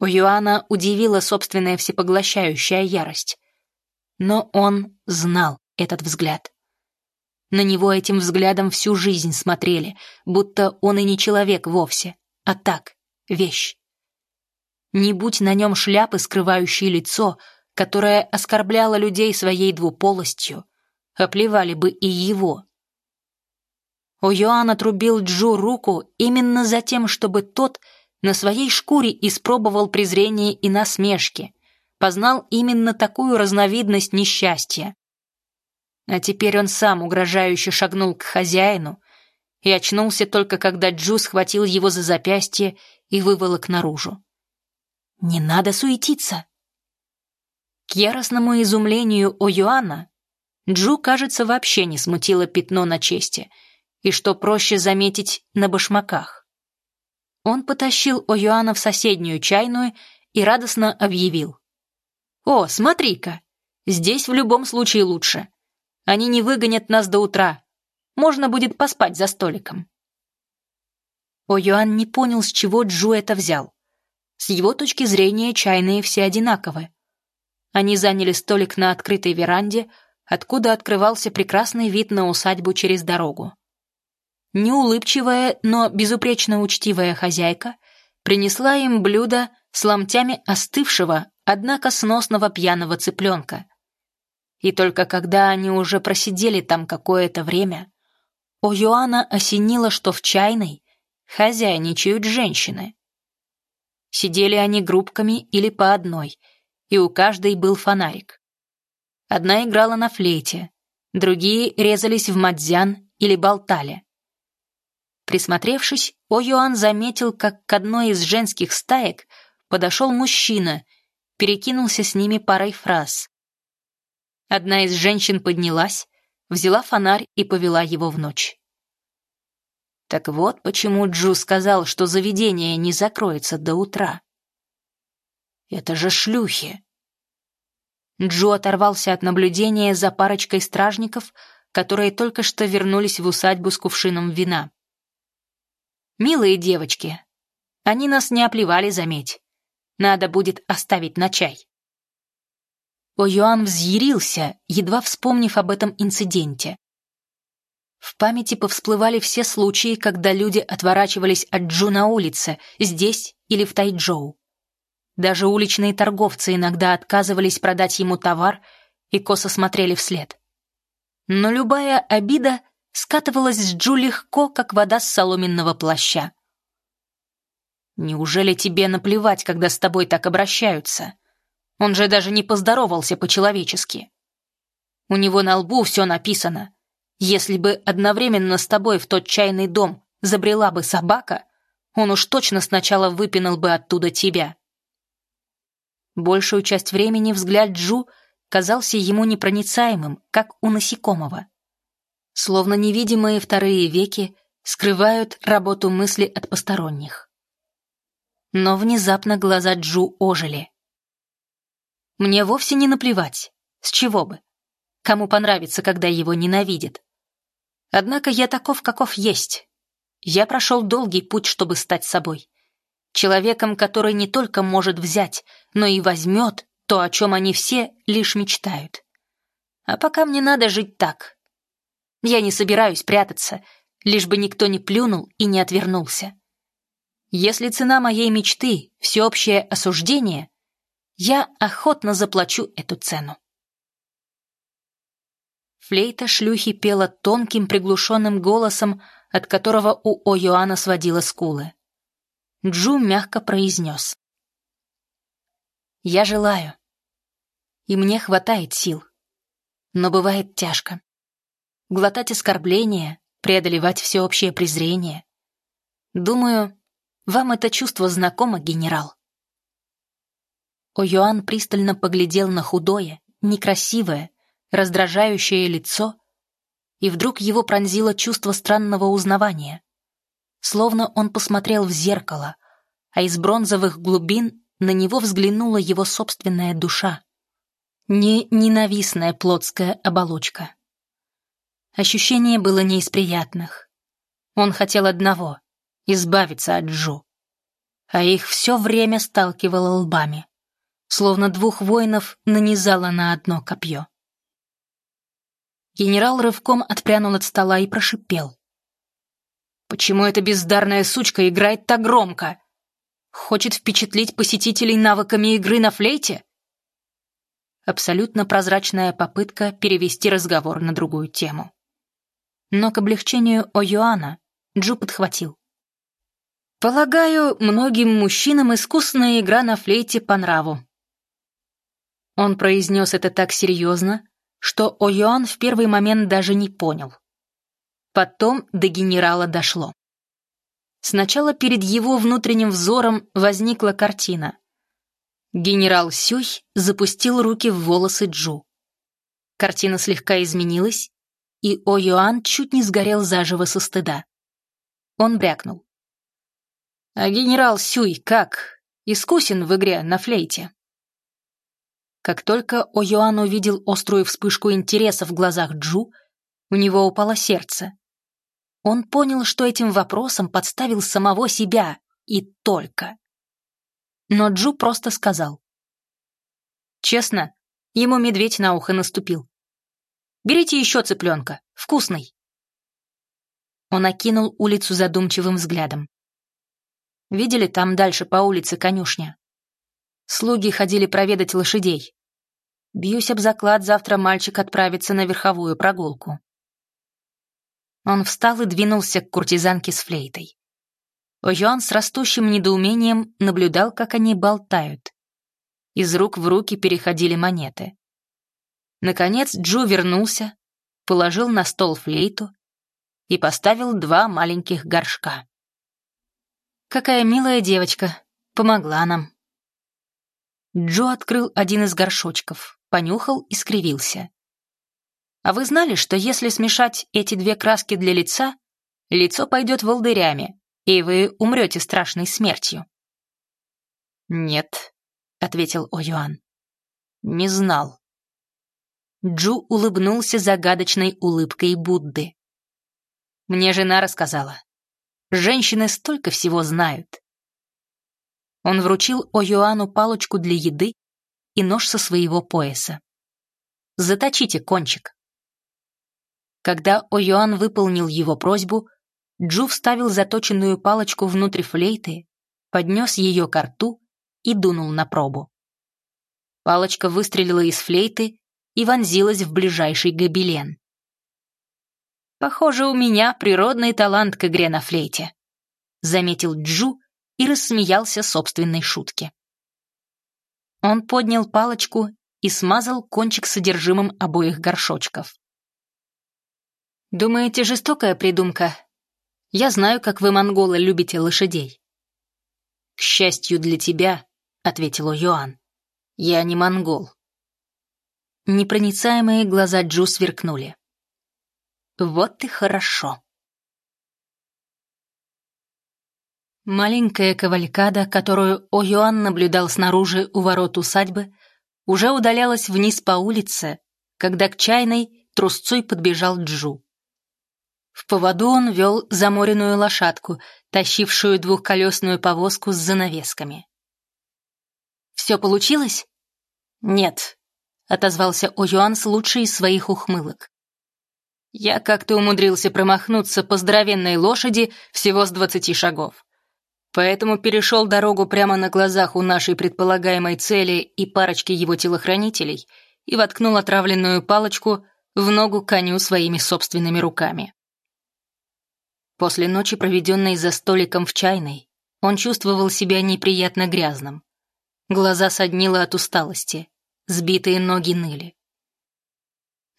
У Юана удивила собственная всепоглощающая ярость. Но он знал этот взгляд. На него этим взглядом всю жизнь смотрели, будто он и не человек вовсе, а так, вещь. Не будь на нем шляпы, скрывающей лицо, которое оскорбляло людей своей двуполостью, оплевали бы и его. О'Йоан отрубил Джу руку именно за тем, чтобы тот на своей шкуре испробовал презрение и насмешки, познал именно такую разновидность несчастья. А теперь он сам угрожающе шагнул к хозяину и очнулся только когда Джу схватил его за запястье и выволок наружу. Не надо суетиться. К яростному изумлению О'Юана Джу, кажется, вообще не смутило пятно на чести, и что проще заметить на башмаках. Он потащил О'Юана в соседнюю чайную и радостно объявил. «О, смотри-ка! Здесь в любом случае лучше. Они не выгонят нас до утра. Можно будет поспать за столиком». О'Юан не понял, с чего Джу это взял. С его точки зрения чайные все одинаковы. Они заняли столик на открытой веранде, откуда открывался прекрасный вид на усадьбу через дорогу. Неулыбчивая, но безупречно учтивая хозяйка принесла им блюдо с ломтями остывшего, однако сносного пьяного цыпленка. И только когда они уже просидели там какое-то время, у Йоанна осенило, что в чайной хозяйничают женщины. Сидели они группками или по одной, и у каждой был фонарик. Одна играла на флейте, другие резались в мадзян или болтали. Присмотревшись, О-Юан заметил, как к одной из женских стаек подошел мужчина, перекинулся с ними парой фраз. Одна из женщин поднялась, взяла фонарь и повела его в ночь. Так вот почему Джу сказал, что заведение не закроется до утра. Это же шлюхи. Джу оторвался от наблюдения за парочкой стражников, которые только что вернулись в усадьбу с кувшином вина. «Милые девочки, они нас не оплевали, заметь. Надо будет оставить на чай». О-Юан взъярился, едва вспомнив об этом инциденте. В памяти повсплывали все случаи, когда люди отворачивались от Джу на улице, здесь или в Тайчжоу. Даже уличные торговцы иногда отказывались продать ему товар и косо смотрели вслед. Но любая обида скатывалась с Джу легко, как вода с соломенного плаща. «Неужели тебе наплевать, когда с тобой так обращаются? Он же даже не поздоровался по-человечески. У него на лбу все написано — если бы одновременно с тобой в тот чайный дом забрела бы собака, он уж точно сначала выпинал бы оттуда тебя. Большую часть времени взгляд Джу казался ему непроницаемым, как у насекомого. Словно невидимые вторые веки скрывают работу мысли от посторонних. Но внезапно глаза Джу ожили. Мне вовсе не наплевать. С чего бы? Кому понравится, когда его ненавидят? Однако я таков, каков есть. Я прошел долгий путь, чтобы стать собой. Человеком, который не только может взять, но и возьмет то, о чем они все лишь мечтают. А пока мне надо жить так. Я не собираюсь прятаться, лишь бы никто не плюнул и не отвернулся. Если цена моей мечты — всеобщее осуждение, я охотно заплачу эту цену. Флейта шлюхи пела тонким приглушенным голосом, от которого у О'Йоана сводила скулы. Джу мягко произнес. «Я желаю. И мне хватает сил. Но бывает тяжко. Глотать оскорбления, преодолевать всеобщее презрение. Думаю, вам это чувство знакомо, генерал». О'Йоан пристально поглядел на худое, некрасивое, раздражающее лицо и вдруг его пронзило чувство странного узнавания. Словно он посмотрел в зеркало, а из бронзовых глубин на него взглянула его собственная душа. Не ненавистная плотская оболочка. Ощущение было не из приятных. Он хотел одного — избавиться от Джу. А их все время сталкивало лбами. Словно двух воинов нанизало на одно копье. Генерал рывком отпрянул от стола и прошипел. «Почему эта бездарная сучка играет так громко? Хочет впечатлить посетителей навыками игры на флейте?» Абсолютно прозрачная попытка перевести разговор на другую тему. Но к облегчению О'Юана Джу подхватил. «Полагаю, многим мужчинам искусная игра на флейте по нраву». Он произнес это так серьезно, что О'Юан в первый момент даже не понял. Потом до генерала дошло. Сначала перед его внутренним взором возникла картина. Генерал Сюй запустил руки в волосы Джу. Картина слегка изменилась, и О-Юан чуть не сгорел заживо со стыда. Он брякнул. «А генерал Сюй как? Искусен в игре на флейте?» Как только О-Юан увидел острую вспышку интереса в глазах Джу, у него упало сердце. Он понял, что этим вопросом подставил самого себя, и только. Но Джу просто сказал. Честно, ему медведь на ухо наступил. «Берите еще цыпленка, вкусный». Он окинул улицу задумчивым взглядом. Видели там дальше по улице конюшня? Слуги ходили проведать лошадей. Бьюсь об заклад, завтра мальчик отправится на верховую прогулку. Он встал и двинулся к куртизанке с флейтой. О'Юан с растущим недоумением наблюдал, как они болтают. Из рук в руки переходили монеты. Наконец Джу вернулся, положил на стол флейту и поставил два маленьких горшка. «Какая милая девочка, помогла нам». Джо открыл один из горшочков, понюхал и скривился. «А вы знали, что если смешать эти две краски для лица, лицо пойдет волдырями, и вы умрете страшной смертью?» «Нет», — ответил О'Юан. «Не знал». Джу улыбнулся загадочной улыбкой Будды. «Мне жена рассказала. Женщины столько всего знают». Он вручил О'Юану палочку для еды и нож со своего пояса. «Заточите кончик». Когда О'Юан выполнил его просьбу, Джу вставил заточенную палочку внутрь флейты, поднес ее к рту и дунул на пробу. Палочка выстрелила из флейты и вонзилась в ближайший гобелен. «Похоже, у меня природный талант к игре на флейте», заметил Джу и рассмеялся собственной шутке. Он поднял палочку и смазал кончик содержимым обоих горшочков. «Думаете, жестокая придумка я знаю, как вы, монголы, любите лошадей». «К счастью для тебя», — ответил Йоан, — «я не монгол». Непроницаемые глаза Джу сверкнули. «Вот и хорошо». Маленькая кавалькада, которую О'Юан наблюдал снаружи у ворот усадьбы, уже удалялась вниз по улице, когда к чайной трусцой подбежал Джу. В поводу он вел заморенную лошадку, тащившую двухколесную повозку с занавесками. «Все получилось?» «Нет», — отозвался О'Юан с лучшей из своих ухмылок. «Я как-то умудрился промахнуться по здоровенной лошади всего с двадцати шагов. Поэтому перешел дорогу прямо на глазах у нашей предполагаемой цели и парочки его телохранителей и воткнул отравленную палочку в ногу коню своими собственными руками. После ночи, проведенной за столиком в чайной, он чувствовал себя неприятно грязным. Глаза соднило от усталости, сбитые ноги ныли.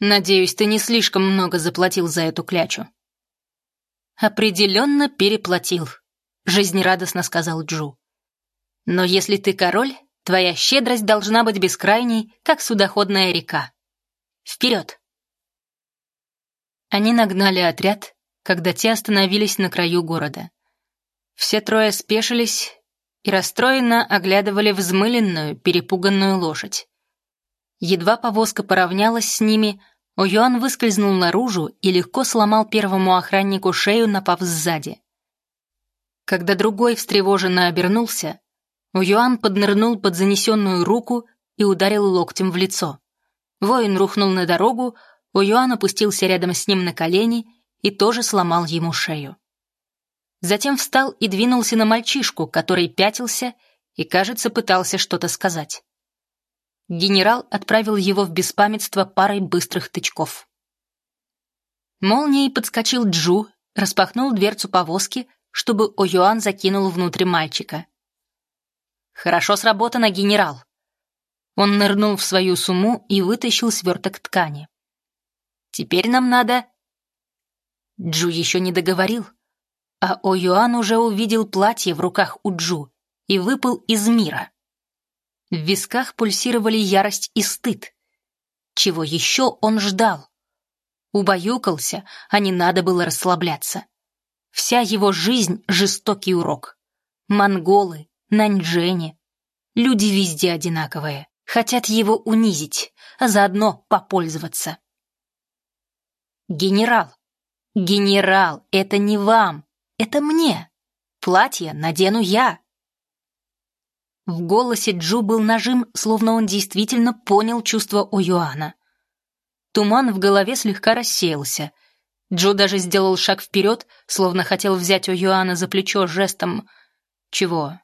«Надеюсь, ты не слишком много заплатил за эту клячу». «Определенно переплатил», — жизнерадостно сказал Джу. «Но если ты король, твоя щедрость должна быть бескрайней, как судоходная река. Вперед!» Они нагнали отряд, когда те остановились на краю города. Все трое спешились и расстроенно оглядывали взмыленную, перепуганную лошадь. Едва повозка поравнялась с ними, О'Юан выскользнул наружу и легко сломал первому охраннику шею, напав сзади. Когда другой встревоженно обернулся, О'Юан поднырнул под занесенную руку и ударил локтем в лицо. Воин рухнул на дорогу, О'Юан опустился рядом с ним на колени и тоже сломал ему шею. Затем встал и двинулся на мальчишку, который пятился и, кажется, пытался что-то сказать генерал отправил его в беспамятство парой быстрых тычков. Молнией подскочил Джу, распахнул дверцу повозки, чтобы О'Юан закинул внутрь мальчика. «Хорошо сработано, генерал!» Он нырнул в свою сумму и вытащил сверток ткани. «Теперь нам надо...» Джу еще не договорил, а О'Юан уже увидел платье в руках у Джу и выпал из мира. В висках пульсировали ярость и стыд. Чего еще он ждал? Убаюкался, а не надо было расслабляться. Вся его жизнь — жестокий урок. Монголы, наньчжэни. Люди везде одинаковые. Хотят его унизить, а заодно попользоваться. «Генерал! Генерал, это не вам! Это мне! Платье надену я!» В голосе Джу был нажим, словно он действительно понял чувство О'Юана. Туман в голове слегка рассеялся. Джо даже сделал шаг вперед, словно хотел взять О'Юана за плечо жестом... Чего?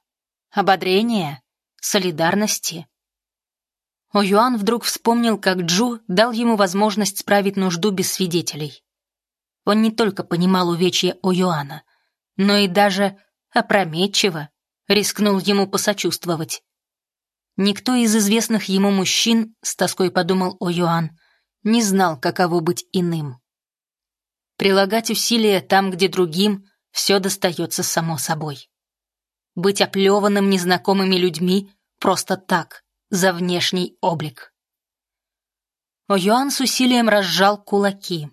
Ободрения? Солидарности? О'Юан вдруг вспомнил, как Джу дал ему возможность справить нужду без свидетелей. Он не только понимал увечье О'Юана, но и даже опрометчиво рискнул ему посочувствовать. Никто из известных ему мужчин, с тоской подумал о Йоан, не знал, каково быть иным. Прилагать усилия там, где другим, все достается само собой. Быть оплеванным незнакомыми людьми просто так, за внешний облик. О'Юан с усилием разжал кулаки.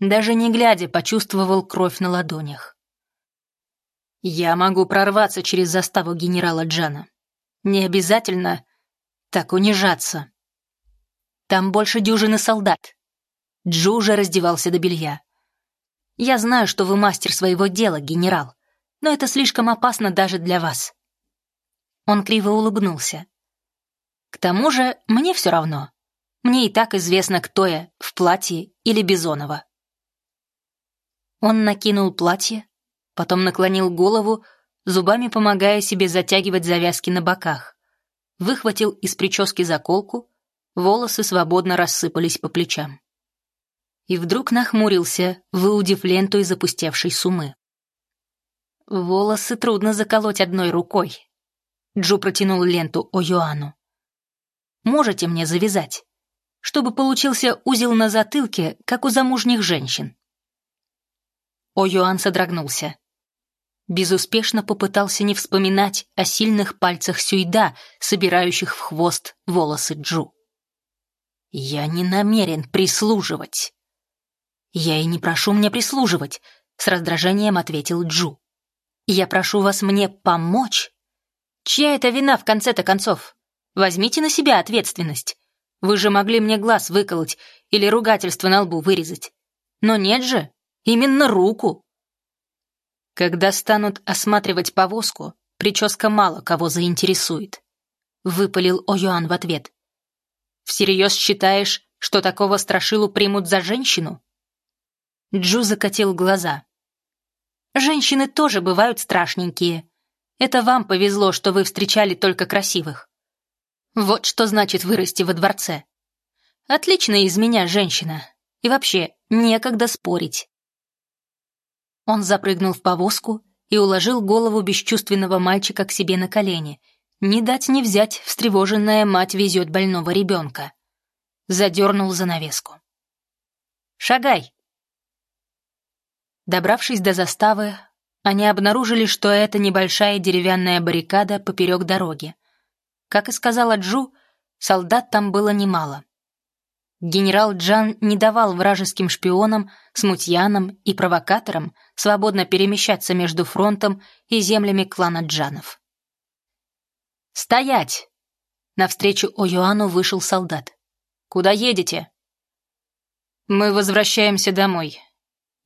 Даже не глядя, почувствовал кровь на ладонях. Я могу прорваться через заставу генерала Джана. Не обязательно так унижаться. Там больше дюжины солдат. Джу уже раздевался до белья. Я знаю, что вы мастер своего дела, генерал, но это слишком опасно даже для вас. Он криво улыбнулся. К тому же мне все равно. Мне и так известно, кто я, в платье или Бизонова. Он накинул платье, потом наклонил голову, зубами помогая себе затягивать завязки на боках. Выхватил из прически заколку, волосы свободно рассыпались по плечам. И вдруг нахмурился, выудив ленту из опустевшей сумы. «Волосы трудно заколоть одной рукой», — Джу протянул ленту О'Юану. «Можете мне завязать, чтобы получился узел на затылке, как у замужних женщин?» О'Юан содрогнулся безуспешно попытался не вспоминать о сильных пальцах Сюйда, собирающих в хвост волосы Джу. «Я не намерен прислуживать». «Я и не прошу мне прислуживать», — с раздражением ответил Джу. «Я прошу вас мне помочь». «Чья это вина в конце-то концов? Возьмите на себя ответственность. Вы же могли мне глаз выколоть или ругательство на лбу вырезать. Но нет же, именно руку». Когда станут осматривать повозку, прическа мало кого заинтересует. Выпалил О'Юан в ответ. Всерьез считаешь, что такого страшилу примут за женщину? Джу закатил глаза. Женщины тоже бывают страшненькие. Это вам повезло, что вы встречали только красивых. Вот что значит вырасти во дворце. Отличная из меня женщина. И вообще, некогда спорить. Он запрыгнул в повозку и уложил голову бесчувственного мальчика к себе на колени. Не дать не взять, встревоженная мать везет больного ребенка. Задернул занавеску. «Шагай!» Добравшись до заставы, они обнаружили, что это небольшая деревянная баррикада поперек дороги. Как и сказала Джу, солдат там было немало. Генерал Джан не давал вражеским шпионам, смутьянам и провокаторам свободно перемещаться между фронтом и землями клана Джанов. «Стоять!» Навстречу О'Юану вышел солдат. «Куда едете?» «Мы возвращаемся домой.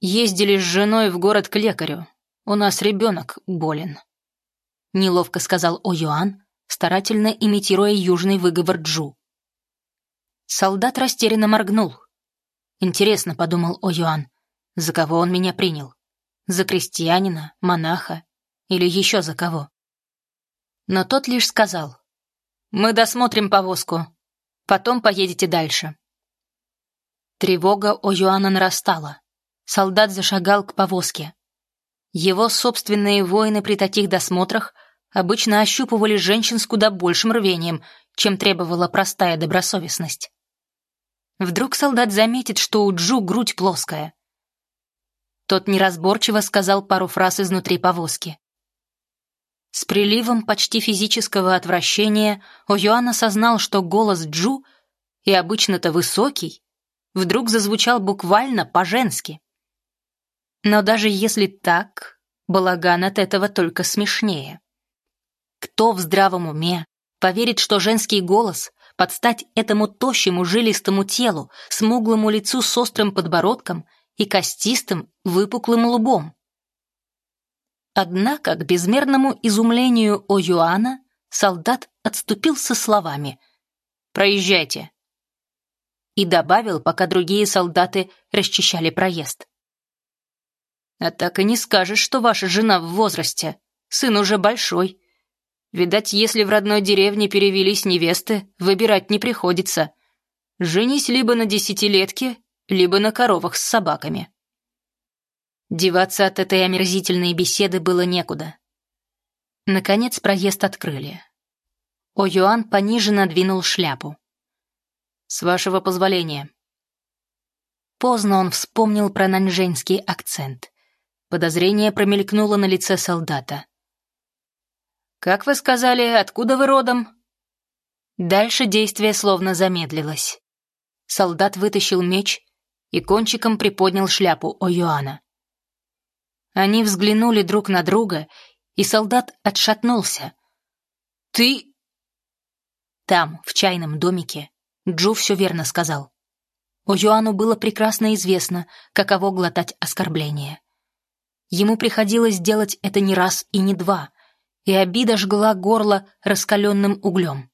Ездили с женой в город к лекарю. У нас ребенок болен», — неловко сказал О'Юан, старательно имитируя южный выговор Джу. Солдат растерянно моргнул. «Интересно», — подумал О'Юан, — «за кого он меня принял? За крестьянина, монаха или еще за кого?» Но тот лишь сказал, «Мы досмотрим повозку, потом поедете дальше». Тревога О'Юана нарастала. Солдат зашагал к повозке. Его собственные воины при таких досмотрах обычно ощупывали женщин с куда большим рвением, чем требовала простая добросовестность. Вдруг солдат заметит, что у Джу грудь плоская. Тот неразборчиво сказал пару фраз изнутри повозки. С приливом почти физического отвращения О'Юан осознал, что голос Джу, и обычно-то высокий, вдруг зазвучал буквально по-женски. Но даже если так, балаган от этого только смешнее. Кто в здравом уме поверит, что женский голос под стать этому тощему жилистому телу, смуглому лицу с острым подбородком и костистым выпуклым лбом? Однако, к безмерному изумлению О'Юана, солдат отступил со словами «Проезжайте» и добавил, пока другие солдаты расчищали проезд. «А так и не скажешь, что ваша жена в возрасте. Сын уже большой. Видать, если в родной деревне перевелись невесты, выбирать не приходится. Женись либо на десятилетке, либо на коровах с собаками. Деваться от этой омерзительной беседы было некуда. Наконец проезд открыли. О-Юан пониже надвинул шляпу. «С вашего позволения». Поздно он вспомнил про наньжэньский акцент. Подозрение промелькнуло на лице солдата. «Как вы сказали, откуда вы родом?» Дальше действие словно замедлилось. Солдат вытащил меч и кончиком приподнял шляпу О'Юана. Они взглянули друг на друга, и солдат отшатнулся. «Ты...» Там, в чайном домике, Джу все верно сказал. О'Юану было прекрасно известно, каково глотать оскорбления. Ему приходилось делать это не раз и не два — и обида жгла горло раскаленным углем.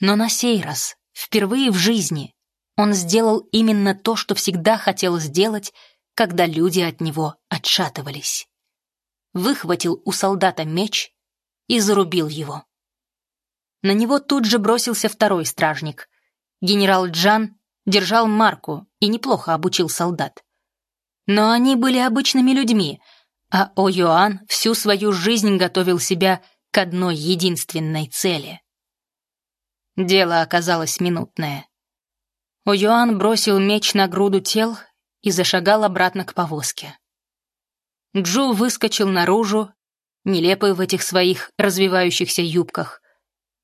Но на сей раз, впервые в жизни, он сделал именно то, что всегда хотел сделать, когда люди от него отшатывались. Выхватил у солдата меч и зарубил его. На него тут же бросился второй стражник. Генерал Джан держал марку и неплохо обучил солдат. Но они были обычными людьми — а О-Юан всю свою жизнь готовил себя к одной единственной цели. Дело оказалось минутное. О-Юан бросил меч на груду тел и зашагал обратно к повозке. Джу выскочил наружу, нелепый в этих своих развивающихся юбках,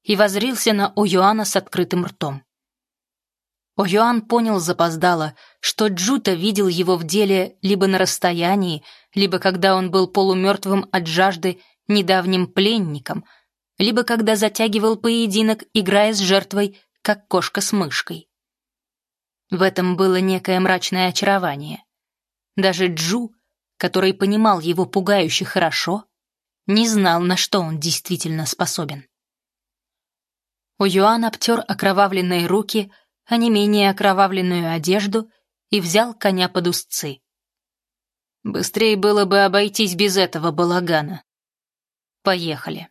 и возрился на О-Юана с открытым ртом. О'Юан понял запоздало, что Джута видел его в деле либо на расстоянии, либо когда он был полумертвым от жажды недавним пленником, либо когда затягивал поединок, играя с жертвой, как кошка с мышкой. В этом было некое мрачное очарование. Даже Джу, который понимал его пугающе хорошо, не знал, на что он действительно способен. О'Юан обтер окровавленные руки — а не менее окровавленную одежду и взял коня под узцы. Быстрее было бы обойтись без этого балагана. Поехали.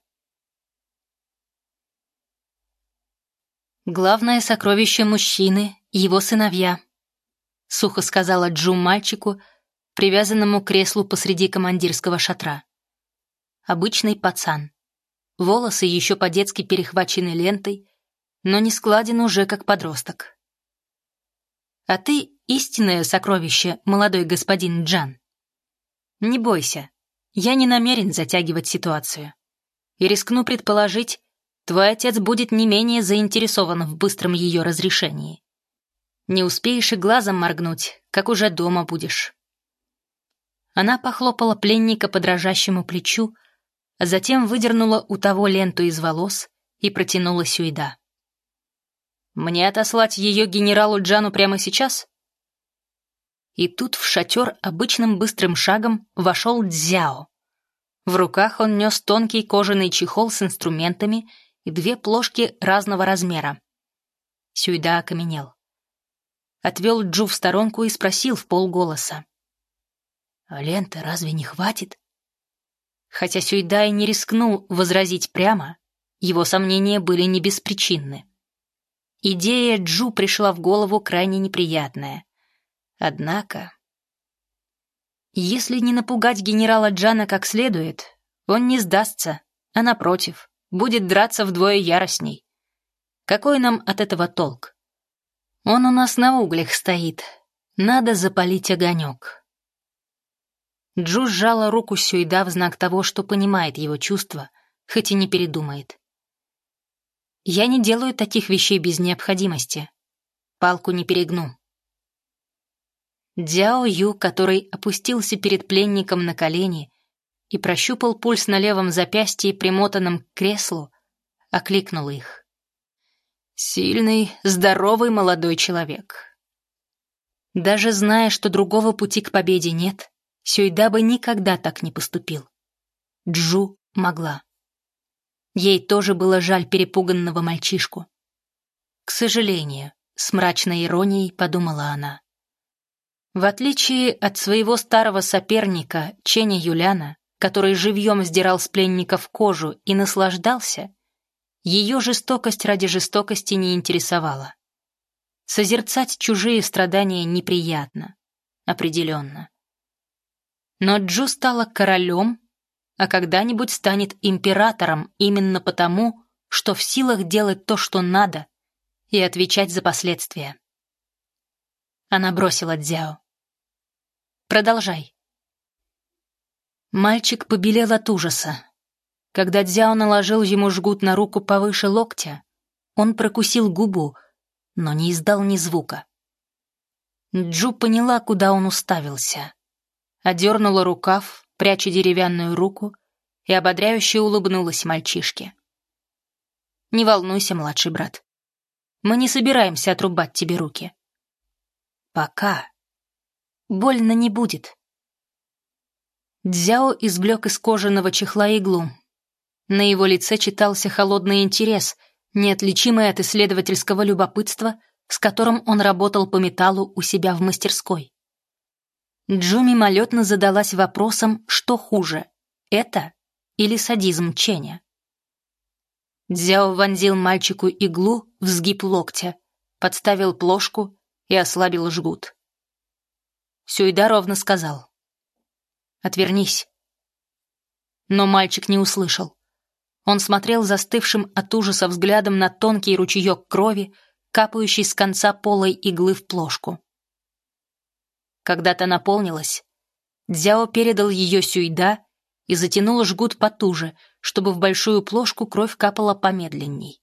Главное сокровище мужчины — его сыновья, — сухо сказала Джу мальчику, привязанному к креслу посреди командирского шатра. Обычный пацан. Волосы еще по-детски перехвачены лентой, но не складен уже как подросток. А ты истинное сокровище, молодой господин Джан. Не бойся, я не намерен затягивать ситуацию. И рискну предположить, твой отец будет не менее заинтересован в быстром ее разрешении. Не успеешь и глазом моргнуть, как уже дома будешь. Она похлопала пленника по дрожащему плечу, а затем выдернула у того ленту из волос и протянула Сюида. «Мне отослать ее генералу Джану прямо сейчас?» И тут в шатер обычным быстрым шагом вошел Дзяо. В руках он нес тонкий кожаный чехол с инструментами и две плошки разного размера. Сюйда окаменел. Отвел Джу в сторонку и спросил в полголоса. «А ленты разве не хватит?» Хотя Сюйдай не рискнул возразить прямо, его сомнения были не беспричинны. Идея Джу пришла в голову крайне неприятная. Однако... Если не напугать генерала Джана как следует, он не сдастся, а напротив, будет драться вдвое яростней. Какой нам от этого толк? Он у нас на углях стоит. Надо запалить огонек. Джу сжала руку Сюйда в знак того, что понимает его чувства, хоть и не передумает. Я не делаю таких вещей без необходимости. Палку не перегну. Дзяо Ю, который опустился перед пленником на колени и прощупал пульс на левом запястье, примотанном к креслу, окликнул их. Сильный, здоровый молодой человек. Даже зная, что другого пути к победе нет, Сюйда бы никогда так не поступил. Джу могла. Ей тоже было жаль перепуганного мальчишку. К сожалению, с мрачной иронией подумала она. В отличие от своего старого соперника Ченя Юляна, который живьем сдирал с пленников кожу и наслаждался, ее жестокость ради жестокости не интересовала. Созерцать чужие страдания неприятно, определенно. Но Джу стала королем, а когда-нибудь станет императором именно потому, что в силах делать то, что надо, и отвечать за последствия. Она бросила Дзяо. Продолжай. Мальчик побелел от ужаса. Когда Дзяо наложил ему жгут на руку повыше локтя, он прокусил губу, но не издал ни звука. Джу поняла, куда он уставился. Одернула рукав, пряча деревянную руку, и ободряюще улыбнулась мальчишке. «Не волнуйся, младший брат. Мы не собираемся отрубать тебе руки. Пока больно не будет. Дзяо извлек из кожаного чехла иглу. На его лице читался холодный интерес, неотличимый от исследовательского любопытства, с которым он работал по металлу у себя в мастерской. Джу мимолетно задалась вопросом, что хуже — это или садизм Ченя. Дзяо вонзил мальчику иглу в сгиб локтя, подставил плошку и ослабил жгут. Сюйда ровно сказал. «Отвернись». Но мальчик не услышал. Он смотрел застывшим от ужаса взглядом на тонкий ручеек крови, капающий с конца полой иглы в плошку. Когда-то наполнилась, Дзяо передал ее Сюйда и затянул жгут потуже, чтобы в большую плошку кровь капала помедленней.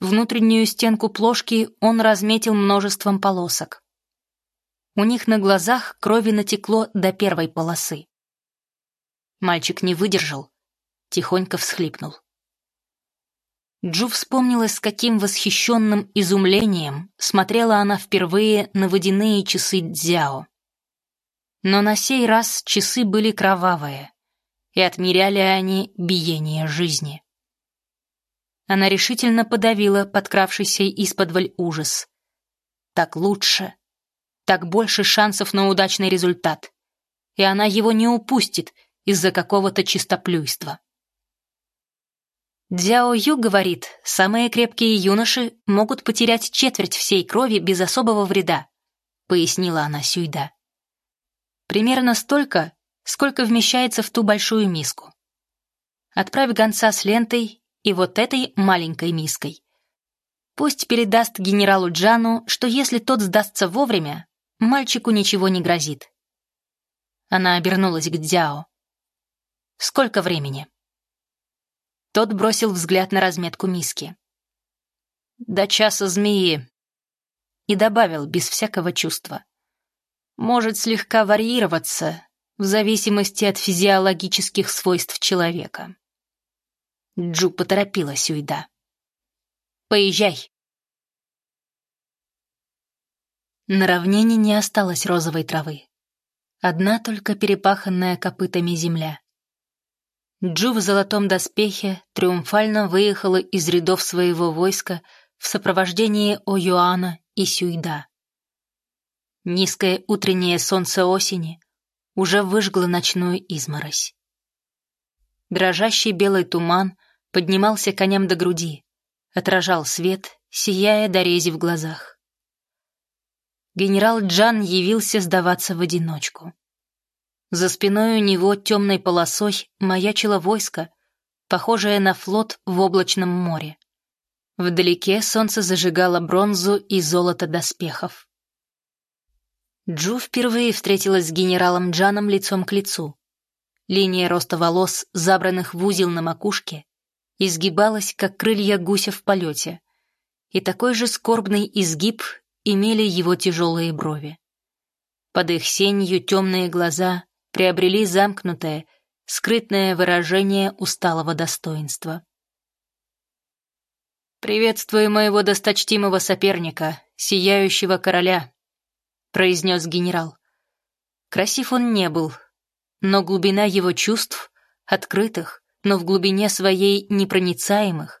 Внутреннюю стенку плошки он разметил множеством полосок. У них на глазах крови натекло до первой полосы. Мальчик не выдержал, тихонько всхлипнул. Джу вспомнила, с каким восхищенным изумлением смотрела она впервые на водяные часы Дзяо. Но на сей раз часы были кровавые, и отмеряли они биение жизни. Она решительно подавила подкравшийся из-под ужас. Так лучше так больше шансов на удачный результат. И она его не упустит из-за какого-то чистоплюйства. Дзяо Ю говорит, самые крепкие юноши могут потерять четверть всей крови без особого вреда, пояснила она Сюйда. Примерно столько, сколько вмещается в ту большую миску. Отправь гонца с лентой и вот этой маленькой миской. Пусть передаст генералу Джану, что если тот сдастся вовремя, Мальчику ничего не грозит. Она обернулась к Дзяо. «Сколько времени?» Тот бросил взгляд на разметку миски. «До часа змеи». и добавил без всякого чувства. Может слегка варьироваться в зависимости от физиологических свойств человека. Джу поторопила Сюйда. «Поезжай!» На равнине не осталось розовой травы. Одна только перепаханная копытами земля. Джу в золотом доспехе триумфально выехала из рядов своего войска в сопровождении О'Юана и Сюйда. Низкое утреннее солнце осени уже выжгло ночную изморозь. Дрожащий белый туман поднимался коням до груди, отражал свет, сияя до рези в глазах. Генерал Джан явился сдаваться в одиночку. За спиной у него темной полосой маячило войско, похожее на флот в облачном море. Вдалеке солнце зажигало бронзу и золото доспехов. Джу впервые встретилась с генералом Джаном лицом к лицу. Линия роста волос, забранных в узел на макушке, изгибалась, как крылья гуся в полете, и такой же скорбный изгиб имели его тяжелые брови. Под их сенью темные глаза приобрели замкнутое, скрытное выражение усталого достоинства. «Приветствую моего досточтимого соперника, сияющего короля», — произнес генерал. Красив он не был, но глубина его чувств, открытых, но в глубине своей непроницаемых,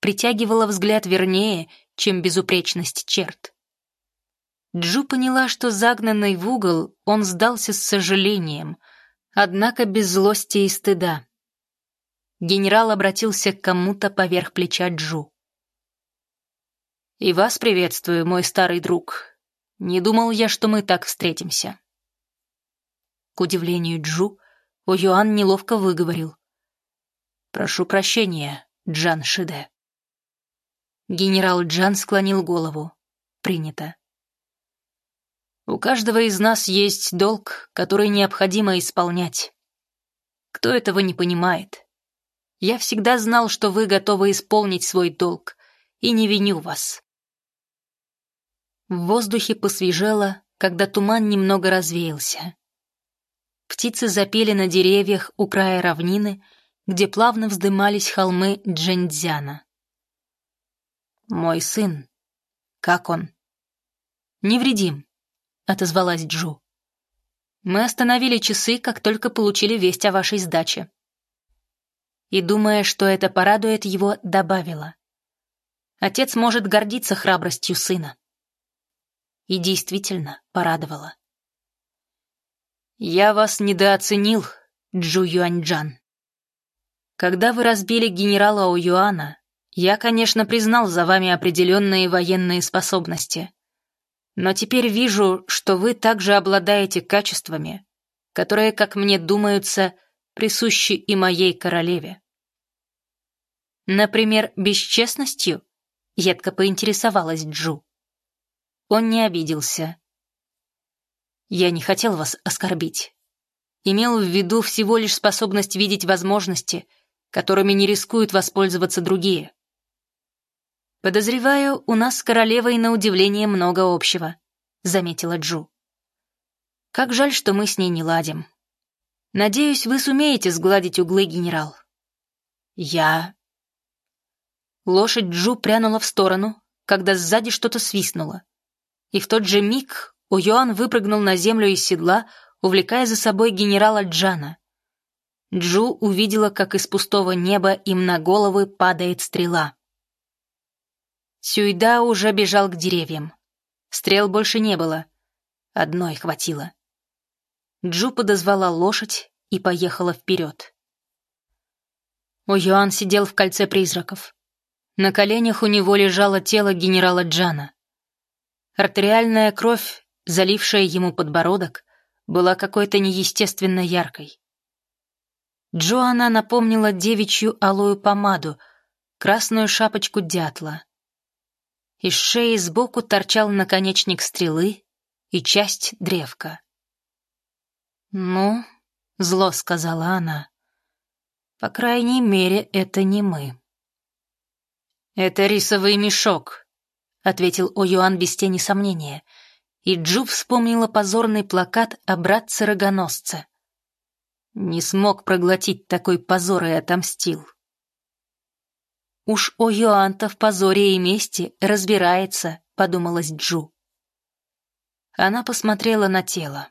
притягивала взгляд вернее, чем безупречность черт. Джу поняла, что загнанный в угол он сдался с сожалением, однако без злости и стыда. Генерал обратился к кому-то поверх плеча Джу. «И вас приветствую, мой старый друг. Не думал я, что мы так встретимся». К удивлению Джу, О'Юан неловко выговорил. «Прошу прощения, Джан Шиде». Генерал Джан склонил голову. «Принято». У каждого из нас есть долг, который необходимо исполнять. Кто этого не понимает? Я всегда знал, что вы готовы исполнить свой долг, и не виню вас. В воздухе посвежело, когда туман немного развеялся. Птицы запели на деревьях у края равнины, где плавно вздымались холмы Джендзяна. «Мой сын. Как он?» «Невредим», отозвалась Джу. «Мы остановили часы, как только получили весть о вашей сдаче». И, думая, что это порадует его, добавила. «Отец может гордиться храбростью сына». И действительно порадовала. «Я вас недооценил, Джу Юаньджан. Когда вы разбили генерала О'Юана, я, конечно, признал за вами определенные военные способности. Но теперь вижу, что вы также обладаете качествами, которые, как мне думаются, присущи и моей королеве. Например, бесчестностью? Едко поинтересовалась Джу. Он не обиделся. Я не хотел вас оскорбить. Имел в виду всего лишь способность видеть возможности, которыми не рискуют воспользоваться другие. «Подозреваю, у нас с королевой на удивление много общего», — заметила Джу. «Как жаль, что мы с ней не ладим. Надеюсь, вы сумеете сгладить углы, генерал». «Я...» Лошадь Джу прянула в сторону, когда сзади что-то свистнуло. И в тот же миг Уюан выпрыгнул на землю из седла, увлекая за собой генерала Джана. Джу увидела, как из пустого неба им на головы падает стрела. Сюйда уже бежал к деревьям. Стрел больше не было. Одной хватило. Джу подозвала лошадь и поехала вперед. О'Юан сидел в кольце призраков. На коленях у него лежало тело генерала Джана. Артериальная кровь, залившая ему подбородок, была какой-то неестественно яркой. Джоанна напомнила девичью алую помаду, красную шапочку дятла, из шеи сбоку торчал наконечник стрелы и часть древка. «Ну», — зло сказала она, — «по крайней мере, это не мы». «Это рисовый мешок», —— ответил О'Юан без тени сомнения, и Джу вспомнила позорный плакат о братце-рогоносце. Не смог проглотить такой позор и отомстил. «Уж О'Юан-то в позоре и мести разбирается», — подумалась Джу. Она посмотрела на тело.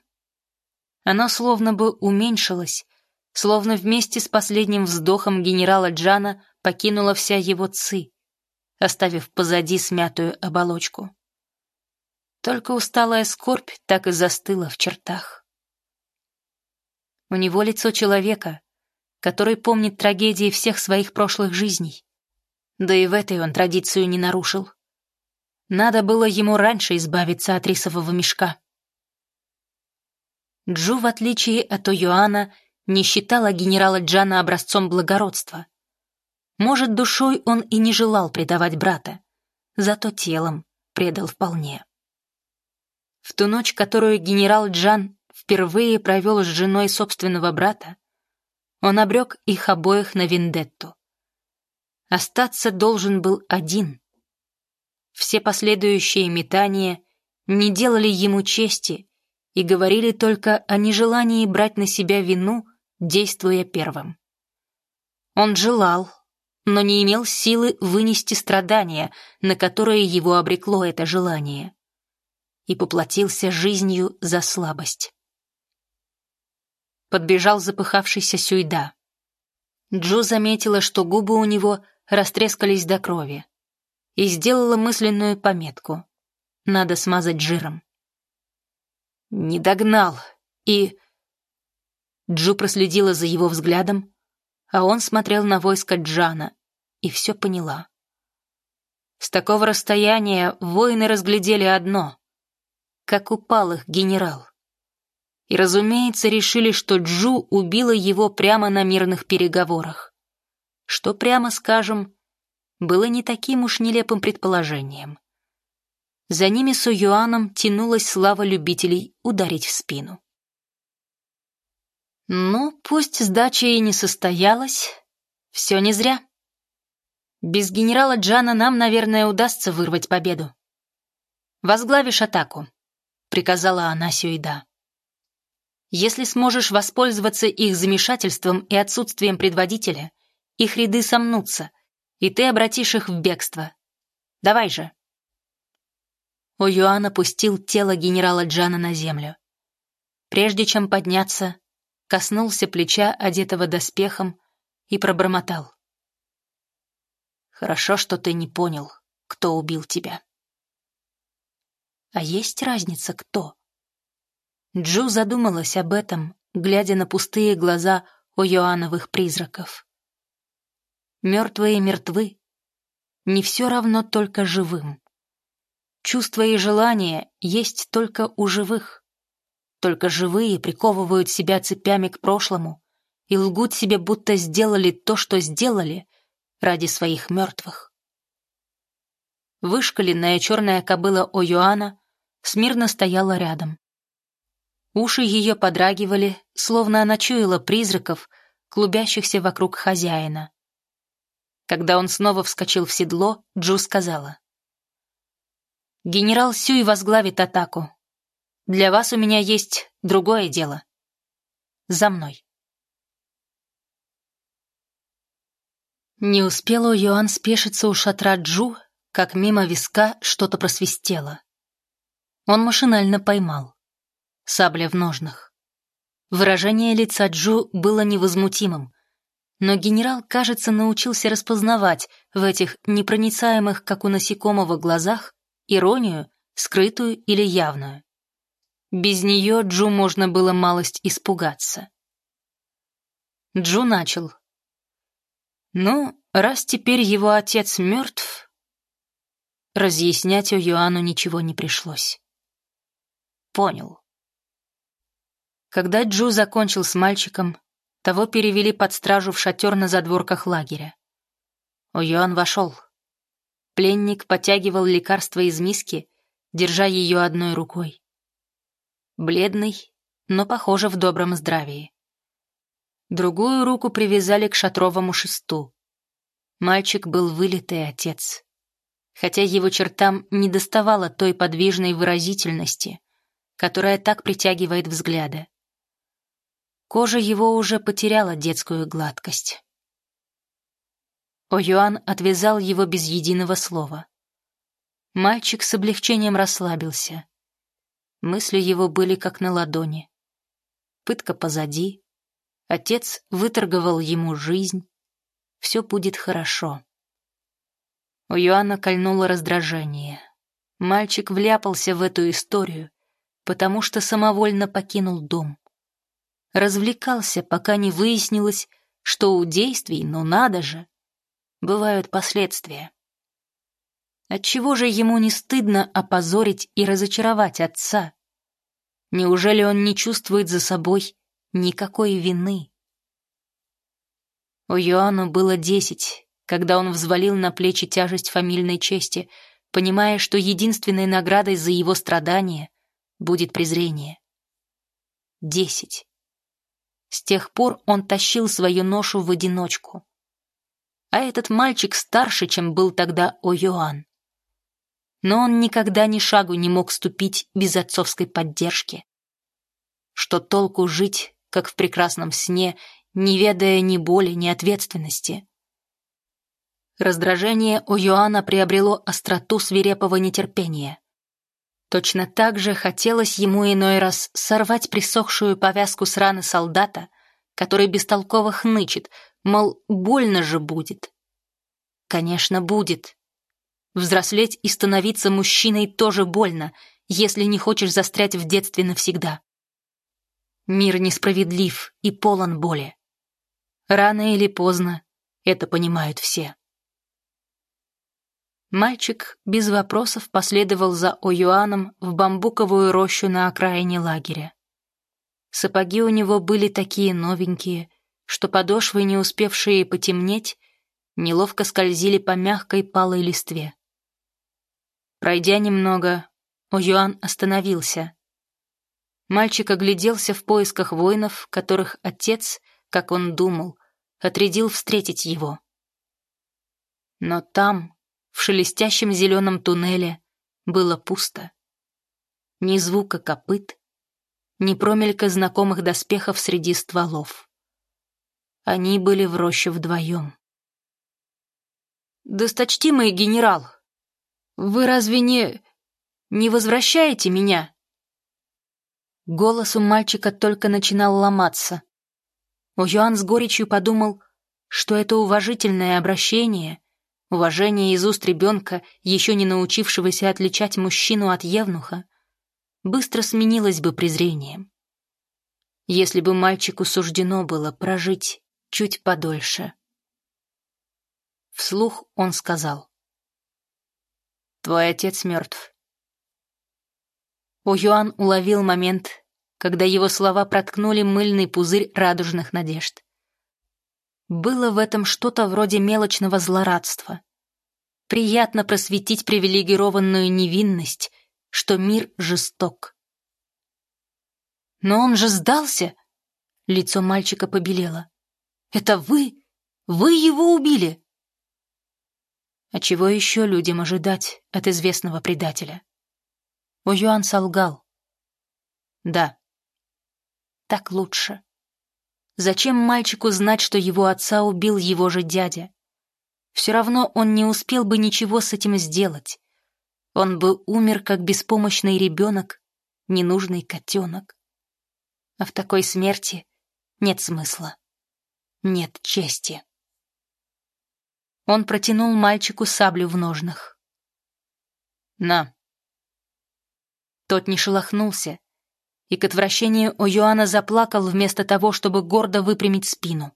Оно словно бы уменьшилось, словно вместе с последним вздохом генерала Джана покинула вся его ци, оставив позади смятую оболочку. Только усталая скорбь так и застыла в чертах. У него лицо человека, который помнит трагедии всех своих прошлых жизней. Да и в этой он традицию не нарушил. Надо было ему раньше избавиться от рисового мешка. Джу, в отличие от О'Юана, не считала генерала Джана образцом благородства. Может, душой он и не желал предавать брата, зато телом предал вполне. В ту ночь, которую генерал Джан впервые провел с женой собственного брата, он обрек их обоих на вендетту. Остаться должен был один. Все последующие метания не делали ему чести и говорили только о нежелании брать на себя вину действуя первым. Он желал, но не имел силы вынести страдания, на которые его обрекло это желание, и поплатился жизнью за слабость. Подбежал запыхавшийся Сюйда. Джо заметила, что губы у него растрескались до крови, и сделала мысленную пометку. Надо смазать жиром. Не догнал и Джу проследила за его взглядом, а он смотрел на войско Джана и все поняла. С такого расстояния воины разглядели одно — как упал их генерал. И, разумеется, решили, что Джу убила его прямо на мирных переговорах. Что, прямо скажем, было не таким уж нелепым предположением. За ними с Юаном тянулась слава любителей ударить в спину. Ну, пусть сдача и не состоялась, все не зря. Без генерала Джана нам, наверное, удастся вырвать победу. «Возглавишь атаку», — приказала она Сюида. «Если сможешь воспользоваться их замешательством и отсутствием предводителя, их ряды сомнутся, и ты обратишь их в бегство. Давай же». О'Юан опустил тело генерала Джана на землю. Прежде чем подняться, коснулся плеча, одетого доспехом, и пробормотал. «Хорошо, что ты не понял, кто убил тебя». «А есть разница, кто?» Джу задумалась об этом, глядя на пустые глаза у Йоановых призраков. Мертвые мертвы. Не все равно только живым. Чувства и желания есть только у живых. Только живые приковывают себя цепями к прошлому и лгут себе, будто сделали то, что сделали, ради своих мертвых. Вышкаленная черная кобыла О'Юана смирно стояла рядом. Уши ее подрагивали, словно она чуяла призраков, клубящихся вокруг хозяина. Когда он снова вскочил в седло, Джу сказала. «Генерал Сюй возглавит атаку. Для вас у меня есть другое дело. За мной. Не успела Йоан спешиться у шатра Джу, как мимо виска что-то просвистело. Он машинально поймал. Сабля в ножнах. Выражение лица Джу было невозмутимым, но генерал, кажется, научился распознавать в этих непроницаемых, как у насекомого, глазах иронию, скрытую или явную. Без нее Джу можно было малость испугаться. Джу начал. «Ну, раз теперь его отец мертв...» Разъяснять Юану ничего не пришлось. Понял. Когда Джу закончил с мальчиком, того перевели под стражу в шатер на задворках лагеря. О'Юан вошел. Пленник потягивал лекарство из миски, держа ее одной рукой бледный, но, похоже, в добром здравии. Другую руку привязали к шатровому шесту. Мальчик был вылитый отец. хотя его чертам не доставало той подвижной выразительности, которая так притягивает взгляды. Кожа его уже потеряла детскую гладкость. О'Юан отвязал его без единого слова. Мальчик с облегчением расслабился. Мысли его были как на ладони. Пытка позади. Отец выторговал ему жизнь. Все будет хорошо. У Йоанна кольнуло раздражение. Мальчик вляпался в эту историю, потому что самовольно покинул дом развлекался, пока не выяснилось, что у действий, ну надо же, бывают последствия. Отчего же ему не стыдно опозорить и разочаровать отца? Неужели он не чувствует за собой никакой вины? У Йоанну было десять, когда он взвалил на плечи тяжесть фамильной чести, понимая, что единственной наградой за его страдания будет презрение. Десять. С тех пор он тащил свою ношу в одиночку. А этот мальчик старше, чем был тогда О'Йоан. Но он никогда ни шагу не мог ступить без отцовской поддержки. Что толку жить, как в прекрасном сне, не ведая ни боли, ни ответственности? Раздражение О'Йоана приобрело остроту свирепого нетерпения. Точно так же хотелось ему иной раз сорвать присохшую повязку с раны солдата, который бестолково хнычет, мол, больно же будет. Конечно, будет. Взрослеть и становиться мужчиной тоже больно, если не хочешь застрять в детстве навсегда. Мир несправедлив и полон боли. Рано или поздно это понимают все. Мальчик без вопросов последовал за Оюаном в бамбуковую рощу на окраине лагеря. Сапоги у него были такие новенькие, что подошвы, не успевшие потемнеть, неловко скользили по мягкой палой листве. Пройдя немного, Оюан остановился. Мальчик огляделся в поисках воинов, которых отец, как он думал, отрядил встретить его. Но там, в шелестящем зеленом туннеле было пусто. Ни звука копыт, ни промелька знакомых доспехов среди стволов. Они были в роще вдвоем. «Досточтимый генерал, вы разве не... не возвращаете меня?» Голос у мальчика только начинал ломаться. О'Юан с горечью подумал, что это уважительное обращение Уважение из уст ребенка, еще не научившегося отличать мужчину от евнуха, быстро сменилось бы презрением. Если бы мальчику суждено было прожить чуть подольше. Вслух он сказал. «Твой отец мертв». О'Юан уловил момент, когда его слова проткнули мыльный пузырь радужных надежд. Было в этом что-то вроде мелочного злорадства. Приятно просветить привилегированную невинность, что мир жесток. «Но он же сдался!» Лицо мальчика побелело. «Это вы? Вы его убили?» А чего еще людям ожидать от известного предателя? О'Юан солгал. «Да, так лучше». Зачем мальчику знать, что его отца убил его же дядя? Все равно он не успел бы ничего с этим сделать. Он бы умер, как беспомощный ребенок, ненужный котенок. А в такой смерти нет смысла, нет чести. Он протянул мальчику саблю в ножнах. «На». Тот не шелохнулся, и к отвращению О'Юана заплакал вместо того, чтобы гордо выпрямить спину.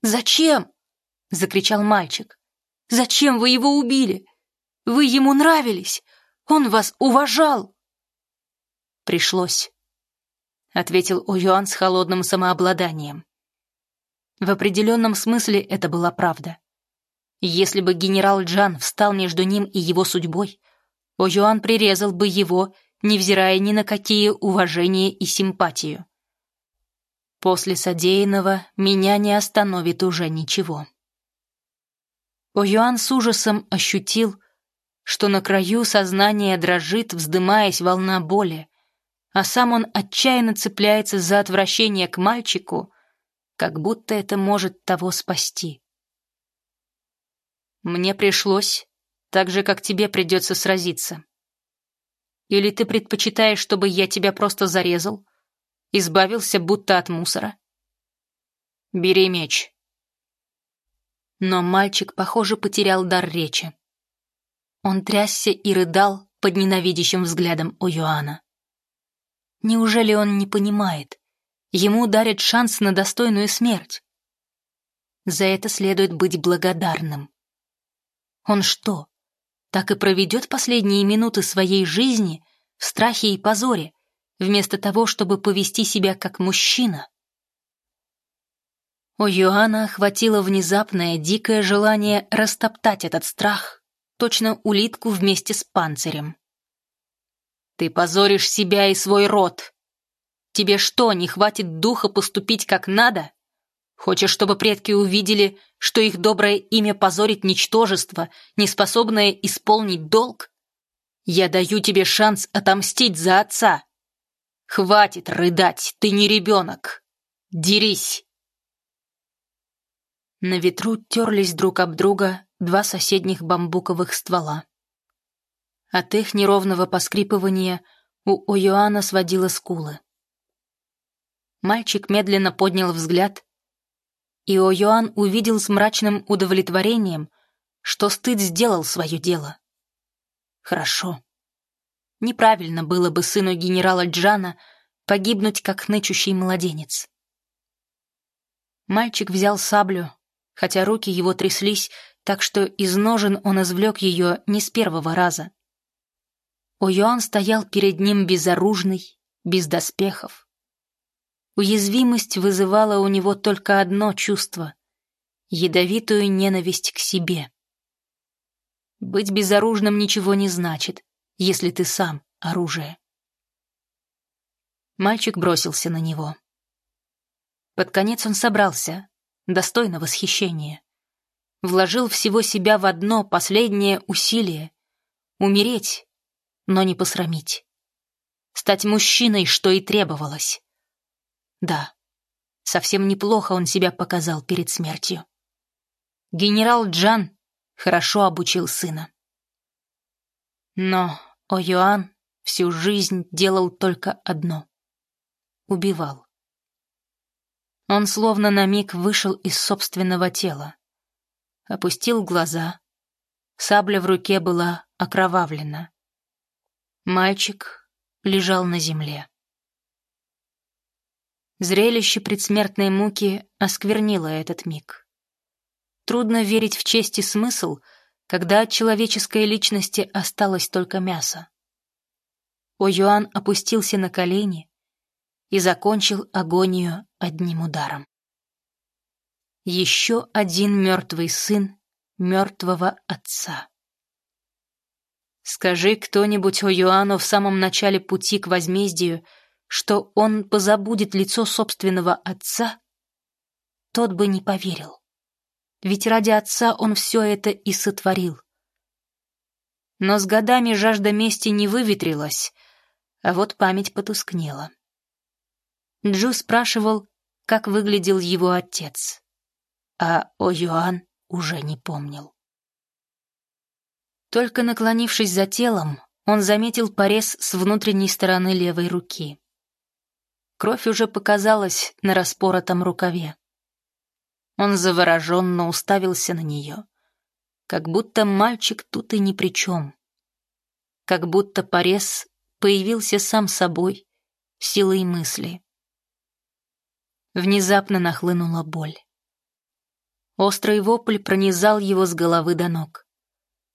«Зачем?» — закричал мальчик. «Зачем вы его убили? Вы ему нравились! Он вас уважал!» «Пришлось», — ответил О'Юан с холодным самообладанием. В определенном смысле это была правда. Если бы генерал Джан встал между ним и его судьбой, О'Юан прирезал бы его невзирая ни на какие уважения и симпатию. После содеянного меня не остановит уже ничего. О'Юан с ужасом ощутил, что на краю сознания дрожит, вздымаясь волна боли, а сам он отчаянно цепляется за отвращение к мальчику, как будто это может того спасти. «Мне пришлось, так же, как тебе придется сразиться. Или ты предпочитаешь, чтобы я тебя просто зарезал, избавился будто от мусора?» «Бери меч». Но мальчик, похоже, потерял дар речи. Он трясся и рыдал под ненавидящим взглядом у Йоанна. Неужели он не понимает? Ему дарят шанс на достойную смерть. За это следует быть благодарным. Он что, так и проведет последние минуты своей жизни в страхе и позоре, вместо того, чтобы повести себя как мужчина? У Йоанна охватило внезапное дикое желание растоптать этот страх точно улитку вместе с панцирем. «Ты позоришь себя и свой род. Тебе что, не хватит духа поступить как надо? Хочешь, чтобы предки увидели, что их доброе имя позорит ничтожество, неспособное исполнить долг? Я даю тебе шанс отомстить за отца. Хватит рыдать, ты не ребенок. Дерись!» На ветру терлись друг об друга два соседних бамбуковых ствола. От их неровного поскрипывания у О'Йоана сводило скулы. Мальчик медленно поднял взгляд, и О'Йоан увидел с мрачным удовлетворением, что стыд сделал свое дело. Хорошо. Неправильно было бы сыну генерала Джана погибнуть, как нычущий младенец. Мальчик взял саблю, хотя руки его тряслись, так что из ножен он извлек ее не с первого раза. О'Юан стоял перед ним безоружный, без доспехов. Уязвимость вызывала у него только одно чувство — ядовитую ненависть к себе. Быть безоружным ничего не значит, если ты сам оружие. Мальчик бросился на него. Под конец он собрался, достойно восхищения вложил всего себя в одно последнее усилие — умереть, но не посрамить. Стать мужчиной, что и требовалось. Да, совсем неплохо он себя показал перед смертью. Генерал Джан хорошо обучил сына. Но О'Юан всю жизнь делал только одно — убивал. Он словно на миг вышел из собственного тела опустил глаза. Сабля в руке была окровавлена. Мальчик лежал на земле. Зрелище предсмертной муки осквернило этот миг. Трудно верить в честь и смысл, когда от человеческой личности осталось только мясо. О'Юан опустился на колени и закончил агонию одним ударом. Еще один мертвый сын мертвого отца. Скажи кто-нибудь о Йоанну в самом начале пути к возмездию, что он позабудет лицо собственного отца, тот бы не поверил. Ведь ради отца он все это и сотворил. Но с годами жажда мести не выветрилась, а вот память потускнела. Джу спрашивал, как выглядел его отец а О'Юан уже не помнил. Только наклонившись за телом, он заметил порез с внутренней стороны левой руки. Кровь уже показалась на распоротом рукаве. Он завороженно уставился на нее, как будто мальчик тут и ни при чем. Как будто порез появился сам собой, силой мысли. Внезапно нахлынула боль. Острый вопль пронизал его с головы до ног.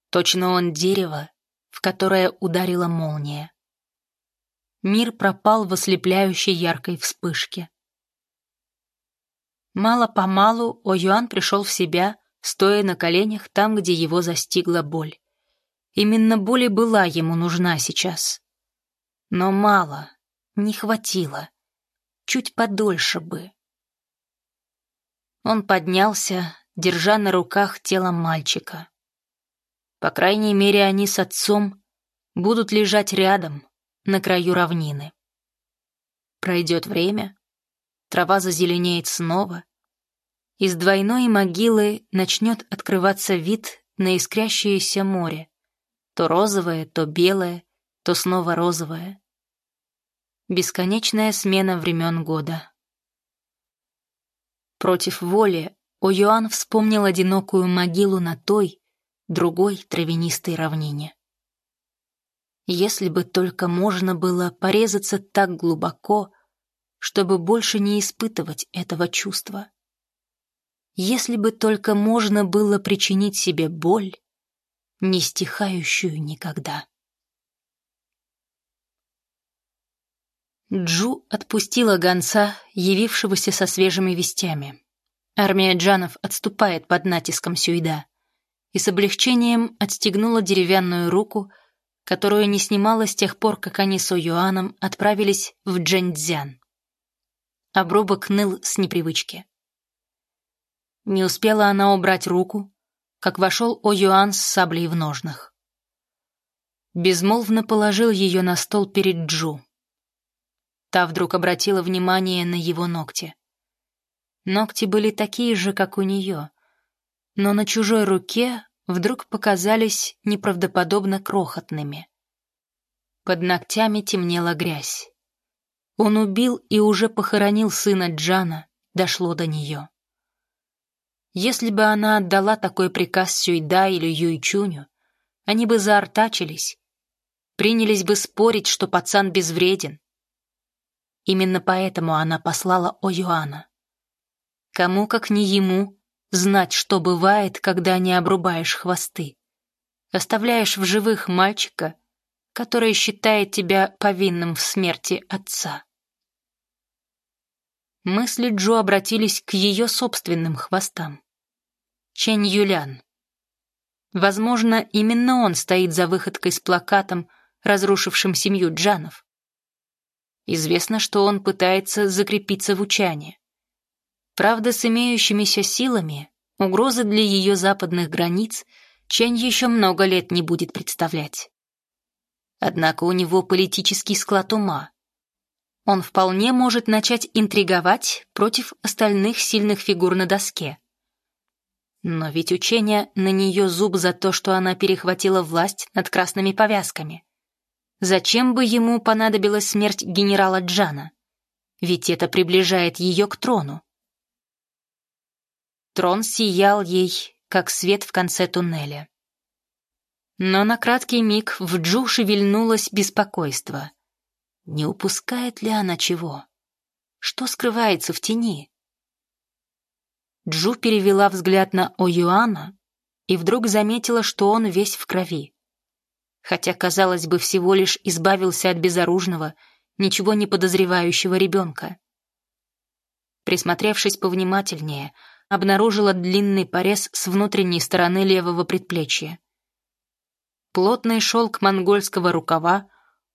Точно он дерево, в которое ударила молния. Мир пропал в ослепляющей яркой вспышке. Мало-помалу О'Юан пришел в себя, стоя на коленях там, где его застигла боль. Именно боль и была ему нужна сейчас. Но мало, не хватило. Чуть подольше бы. Он поднялся, держа на руках тело мальчика. По крайней мере, они с отцом будут лежать рядом, на краю равнины. Пройдет время, трава зазеленеет снова, из двойной могилы начнет открываться вид на искрящееся море, то розовое, то белое, то снова розовое. Бесконечная смена времен года. Против воли О'Юан вспомнил одинокую могилу на той, другой травянистой равнине. Если бы только можно было порезаться так глубоко, чтобы больше не испытывать этого чувства. Если бы только можно было причинить себе боль, не стихающую никогда. Джу отпустила гонца, явившегося со свежими вестями. Армия джанов отступает под натиском Сюйда и с облегчением отстегнула деревянную руку, которую не снимала с тех пор, как они с О'Юаном отправились в Джэньцзян. Обрубок ныл с непривычки. Не успела она убрать руку, как вошел О'Юан с саблей в ножнах. Безмолвно положил ее на стол перед Джу. Та вдруг обратила внимание на его ногти. Ногти были такие же, как у нее, но на чужой руке вдруг показались неправдоподобно крохотными. Под ногтями темнела грязь. Он убил и уже похоронил сына Джана, дошло до нее. Если бы она отдала такой приказ Сюйда или Юйчуню, они бы заортачились, принялись бы спорить, что пацан безвреден, Именно поэтому она послала О'Юана. Кому, как не ему, знать, что бывает, когда не обрубаешь хвосты. Оставляешь в живых мальчика, который считает тебя повинным в смерти отца. Мысли Джо обратились к ее собственным хвостам. Чэнь Юлян. Возможно, именно он стоит за выходкой с плакатом, разрушившим семью Джанов. Известно, что он пытается закрепиться в Учане. Правда, с имеющимися силами угрозы для ее западных границ Чэнь еще много лет не будет представлять. Однако у него политический склад ума. Он вполне может начать интриговать против остальных сильных фигур на доске. Но ведь учение на нее зуб за то, что она перехватила власть над красными повязками. Зачем бы ему понадобилась смерть генерала Джана? Ведь это приближает ее к трону. Трон сиял ей, как свет в конце туннеля. Но на краткий миг в Джу шевельнулось беспокойство. Не упускает ли она чего? Что скрывается в тени? Джу перевела взгляд на О'Юана и вдруг заметила, что он весь в крови хотя, казалось бы, всего лишь избавился от безоружного, ничего не подозревающего ребенка. Присмотревшись повнимательнее, обнаружила длинный порез с внутренней стороны левого предплечья. Плотный шелк монгольского рукава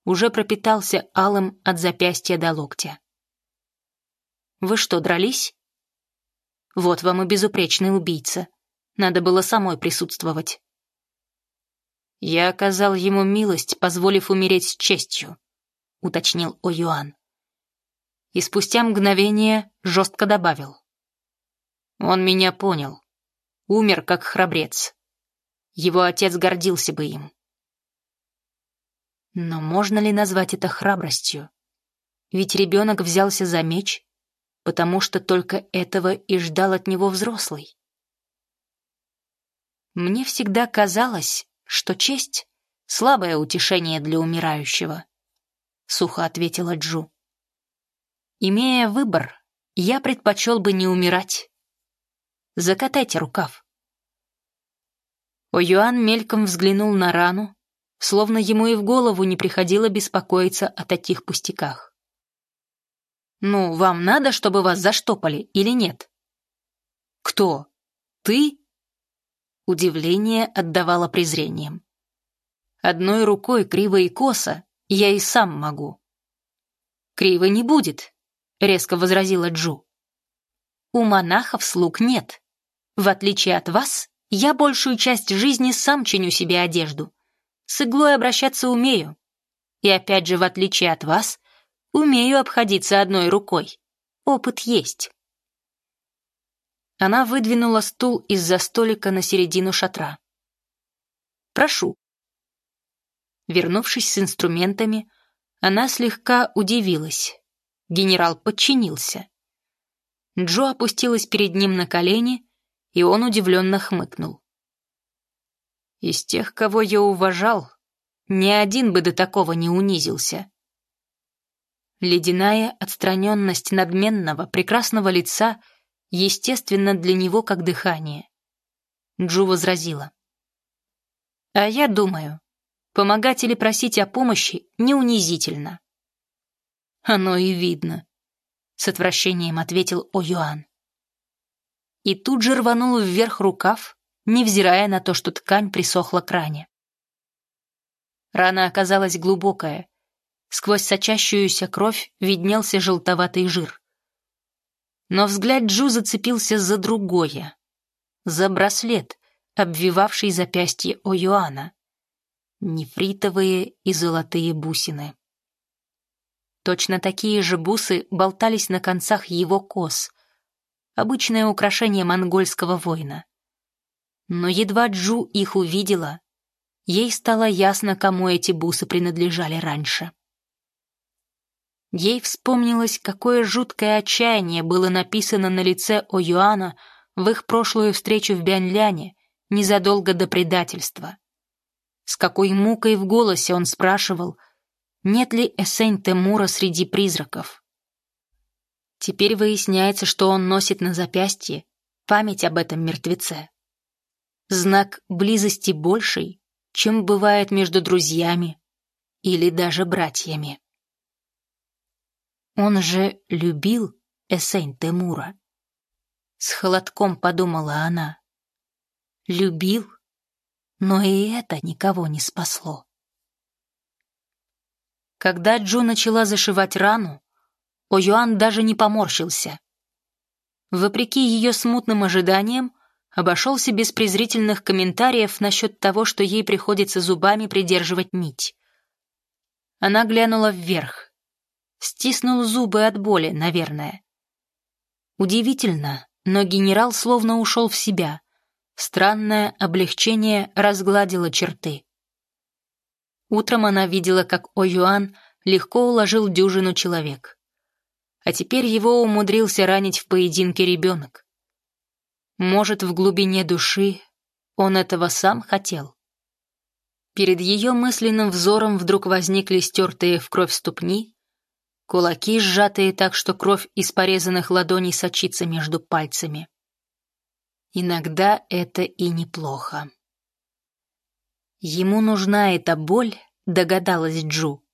уже пропитался алым от запястья до локтя. «Вы что, дрались?» «Вот вам и безупречный убийца. Надо было самой присутствовать». «Я оказал ему милость, позволив умереть с честью», — уточнил О'Юан. И спустя мгновение жестко добавил. «Он меня понял. Умер как храбрец. Его отец гордился бы им». Но можно ли назвать это храбростью? Ведь ребенок взялся за меч, потому что только этого и ждал от него взрослый. Мне всегда казалось, что честь — слабое утешение для умирающего», — сухо ответила Джу. «Имея выбор, я предпочел бы не умирать. Закатайте рукав». О'Юан мельком взглянул на рану, словно ему и в голову не приходило беспокоиться о таких пустяках. «Ну, вам надо, чтобы вас заштопали или нет?» «Кто? Ты?» Удивление отдавало презрением. Одной рукой криво и косо я и сам могу. «Криво не будет», — резко возразила Джу. «У монахов слуг нет. В отличие от вас, я большую часть жизни сам чиню себе одежду. С иглой обращаться умею. И опять же, в отличие от вас, умею обходиться одной рукой. Опыт есть. Она выдвинула стул из-за столика на середину шатра. «Прошу». Вернувшись с инструментами, она слегка удивилась. Генерал подчинился. Джо опустилась перед ним на колени, и он удивленно хмыкнул. «Из тех, кого я уважал, ни один бы до такого не унизился». Ледяная отстраненность надменного, прекрасного лица — естественно для него как дыхание. Джу возразила. «А я думаю, помогать или просить о помощи не унизительно». «Оно и видно», — с отвращением ответил О-Юан. И тут же рванул вверх рукав, невзирая на то, что ткань присохла к ране. Рана оказалась глубокая. Сквозь сочащуюся кровь виднелся желтоватый жир. Но взгляд Джу зацепился за другое. За браслет, обвивавший запястье О'Юана. Нефритовые и золотые бусины. Точно такие же бусы болтались на концах его кос. Обычное украшение монгольского воина. Но едва Джу их увидела, ей стало ясно, кому эти бусы принадлежали раньше. Ей вспомнилось, какое жуткое отчаяние было написано на лице О'Юана в их прошлую встречу в Бянляне, незадолго до предательства. С какой мукой в голосе он спрашивал, нет ли Эсень Темура среди призраков. Теперь выясняется, что он носит на запястье память об этом мертвеце. Знак близости большей, чем бывает между друзьями или даже братьями. Он же любил Эсень Темура. С холодком подумала она. Любил, но и это никого не спасло. Когда Джу начала зашивать рану, О'Юан даже не поморщился. Вопреки ее смутным ожиданиям, обошелся без презрительных комментариев насчет того, что ей приходится зубами придерживать нить. Она глянула вверх. Стиснул зубы от боли, наверное. Удивительно, но генерал словно ушел в себя. Странное облегчение разгладило черты. Утром она видела, как О'Юан легко уложил дюжину человек. А теперь его умудрился ранить в поединке ребенок. Может, в глубине души он этого сам хотел? Перед ее мысленным взором вдруг возникли стертые в кровь ступни, кулаки сжатые так, что кровь из порезанных ладоней сочится между пальцами. Иногда это и неплохо. Ему нужна эта боль, догадалась Джу,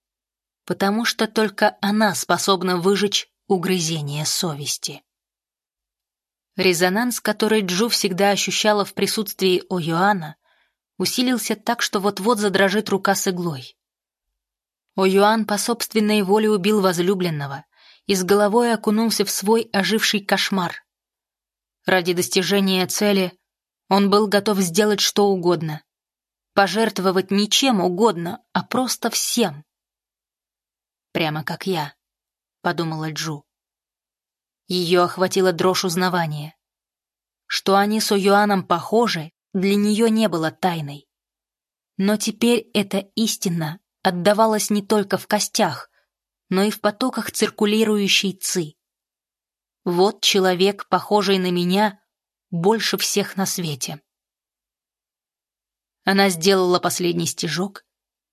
потому что только она способна выжечь угрызение совести. Резонанс, который Джу всегда ощущала в присутствии О'Юана, усилился так, что вот-вот задрожит рука с иглой. О'Юан по собственной воле убил возлюбленного и с головой окунулся в свой оживший кошмар. Ради достижения цели он был готов сделать что угодно. Пожертвовать ничем угодно, а просто всем. «Прямо как я», — подумала Джу. Ее охватила дрожь узнавания. Что они с О'Юаном похожи, для нее не было тайной. Но теперь это истина отдавалось не только в костях, но и в потоках циркулирующей ци. Вот человек, похожий на меня, больше всех на свете. Она сделала последний стежок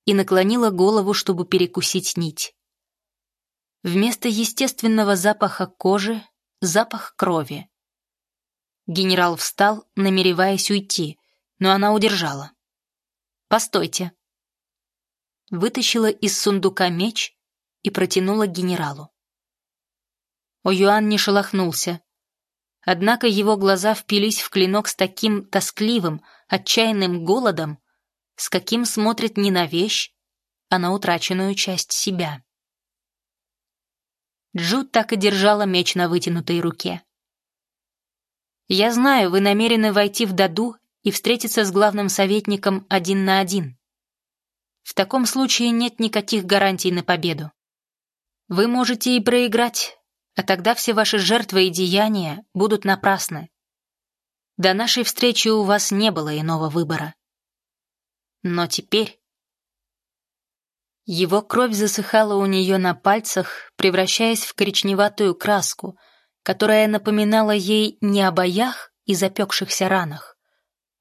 и наклонила голову, чтобы перекусить нить. Вместо естественного запаха кожи — запах крови. Генерал встал, намереваясь уйти, но она удержала. «Постойте», вытащила из сундука меч и протянула генералу. О'Юан не шелохнулся. Однако его глаза впились в клинок с таким тоскливым, отчаянным голодом, с каким смотрит не на вещь, а на утраченную часть себя. Джуд так и держала меч на вытянутой руке. Я знаю, вы намерены войти в Даду и встретиться с главным советником один на один. В таком случае нет никаких гарантий на победу. Вы можете и проиграть, а тогда все ваши жертвы и деяния будут напрасны. До нашей встречи у вас не было иного выбора. Но теперь... Его кровь засыхала у нее на пальцах, превращаясь в коричневатую краску, которая напоминала ей не о боях и запекшихся ранах,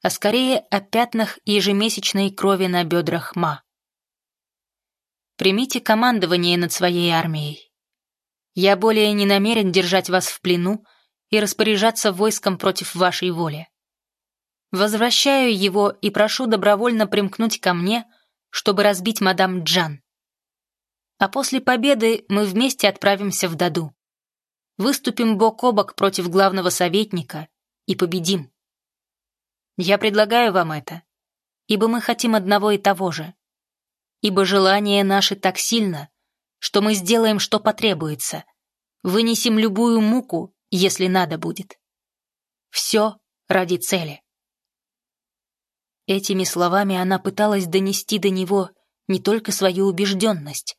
а скорее о пятнах ежемесячной крови на бедрах Ма. Примите командование над своей армией. Я более не намерен держать вас в плену и распоряжаться войском против вашей воли. Возвращаю его и прошу добровольно примкнуть ко мне, чтобы разбить мадам Джан. А после победы мы вместе отправимся в Даду. Выступим бок о бок против главного советника и победим. Я предлагаю вам это, ибо мы хотим одного и того же ибо желание наше так сильно, что мы сделаем, что потребуется, вынесем любую муку, если надо будет. Все ради цели. Этими словами она пыталась донести до него не только свою убежденность,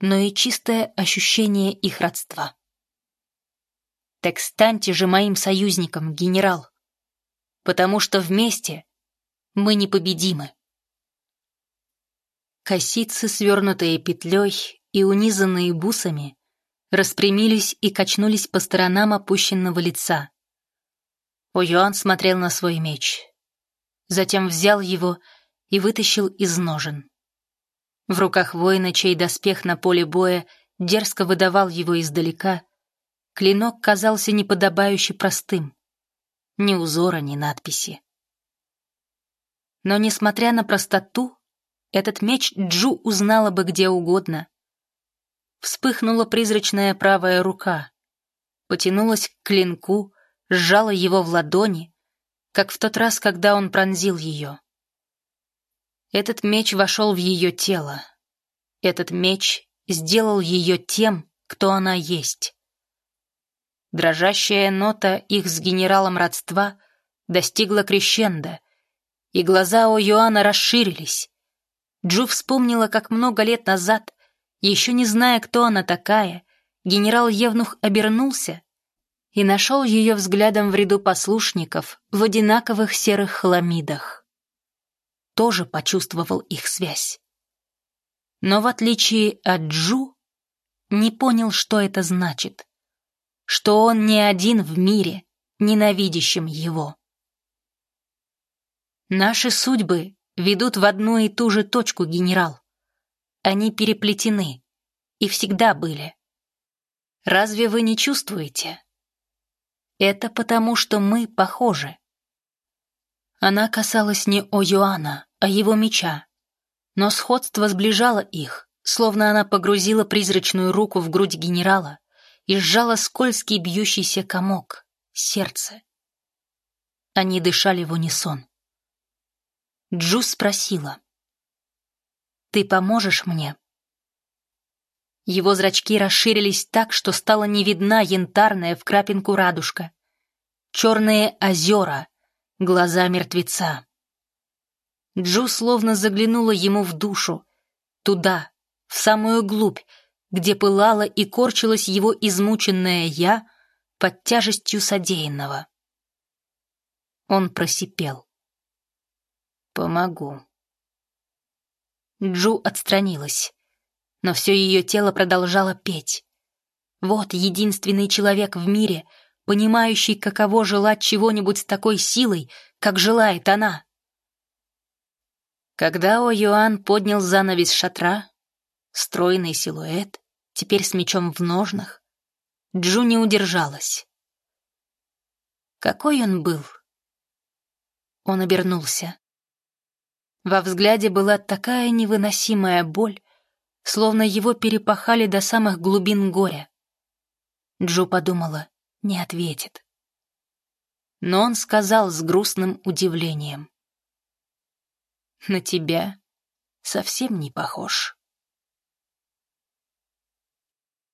но и чистое ощущение их родства. «Так станьте же моим союзником, генерал, потому что вместе мы непобедимы». Косицы, свернутые петлей и унизанные бусами, распрямились и качнулись по сторонам опущенного лица. О'Юан смотрел на свой меч. Затем взял его и вытащил из ножен. В руках воина, чей доспех на поле боя дерзко выдавал его издалека, клинок казался неподобающе простым. Ни узора, ни надписи. Но, несмотря на простоту, этот меч Джу узнала бы где угодно. Вспыхнула призрачная правая рука. Потянулась к клинку, сжала его в ладони, как в тот раз, когда он пронзил ее. Этот меч вошел в ее тело. Этот меч сделал ее тем, кто она есть. Дрожащая нота их с генералом родства достигла крещенда, и глаза у Йоанна расширились. Джу вспомнила, как много лет назад, еще не зная, кто она такая, генерал Евнух обернулся и нашел ее взглядом в ряду послушников в одинаковых серых хламидах. Тоже почувствовал их связь. Но в отличие от Джу, не понял, что это значит. Что он не один в мире, ненавидящем его. Наши судьбы ведут в одну и ту же точку, генерал. Они переплетены и всегда были. Разве вы не чувствуете? Это потому, что мы похожи. Она касалась не о Йоанна, а его меча, но сходство сближало их, словно она погрузила призрачную руку в грудь генерала и сжала скользкий бьющийся комок, сердце. Они дышали в унисон. Джу спросила. «Ты поможешь мне?» Его зрачки расширились так, что стала не видна янтарная в крапинку радужка. Черные озера, глаза мертвеца. Джу словно заглянула ему в душу, туда, в самую глубь, где пылало и корчилось его измученное «я» под тяжестью содеянного. Он просипел. «Помогу». Джу отстранилась, но все ее тело продолжало петь. Вот единственный человек в мире, понимающий, каково желать чего-нибудь с такой силой, как желает она. Когда О Юан поднял занавес шатра, стройный силуэт, теперь с мечом в ножнах, Джу не удержалась. Какой он был? Он обернулся. Во взгляде была такая невыносимая боль, словно его перепахали до самых глубин горя. Джо подумала, не ответит. Но он сказал с грустным удивлением. «На тебя совсем не похож».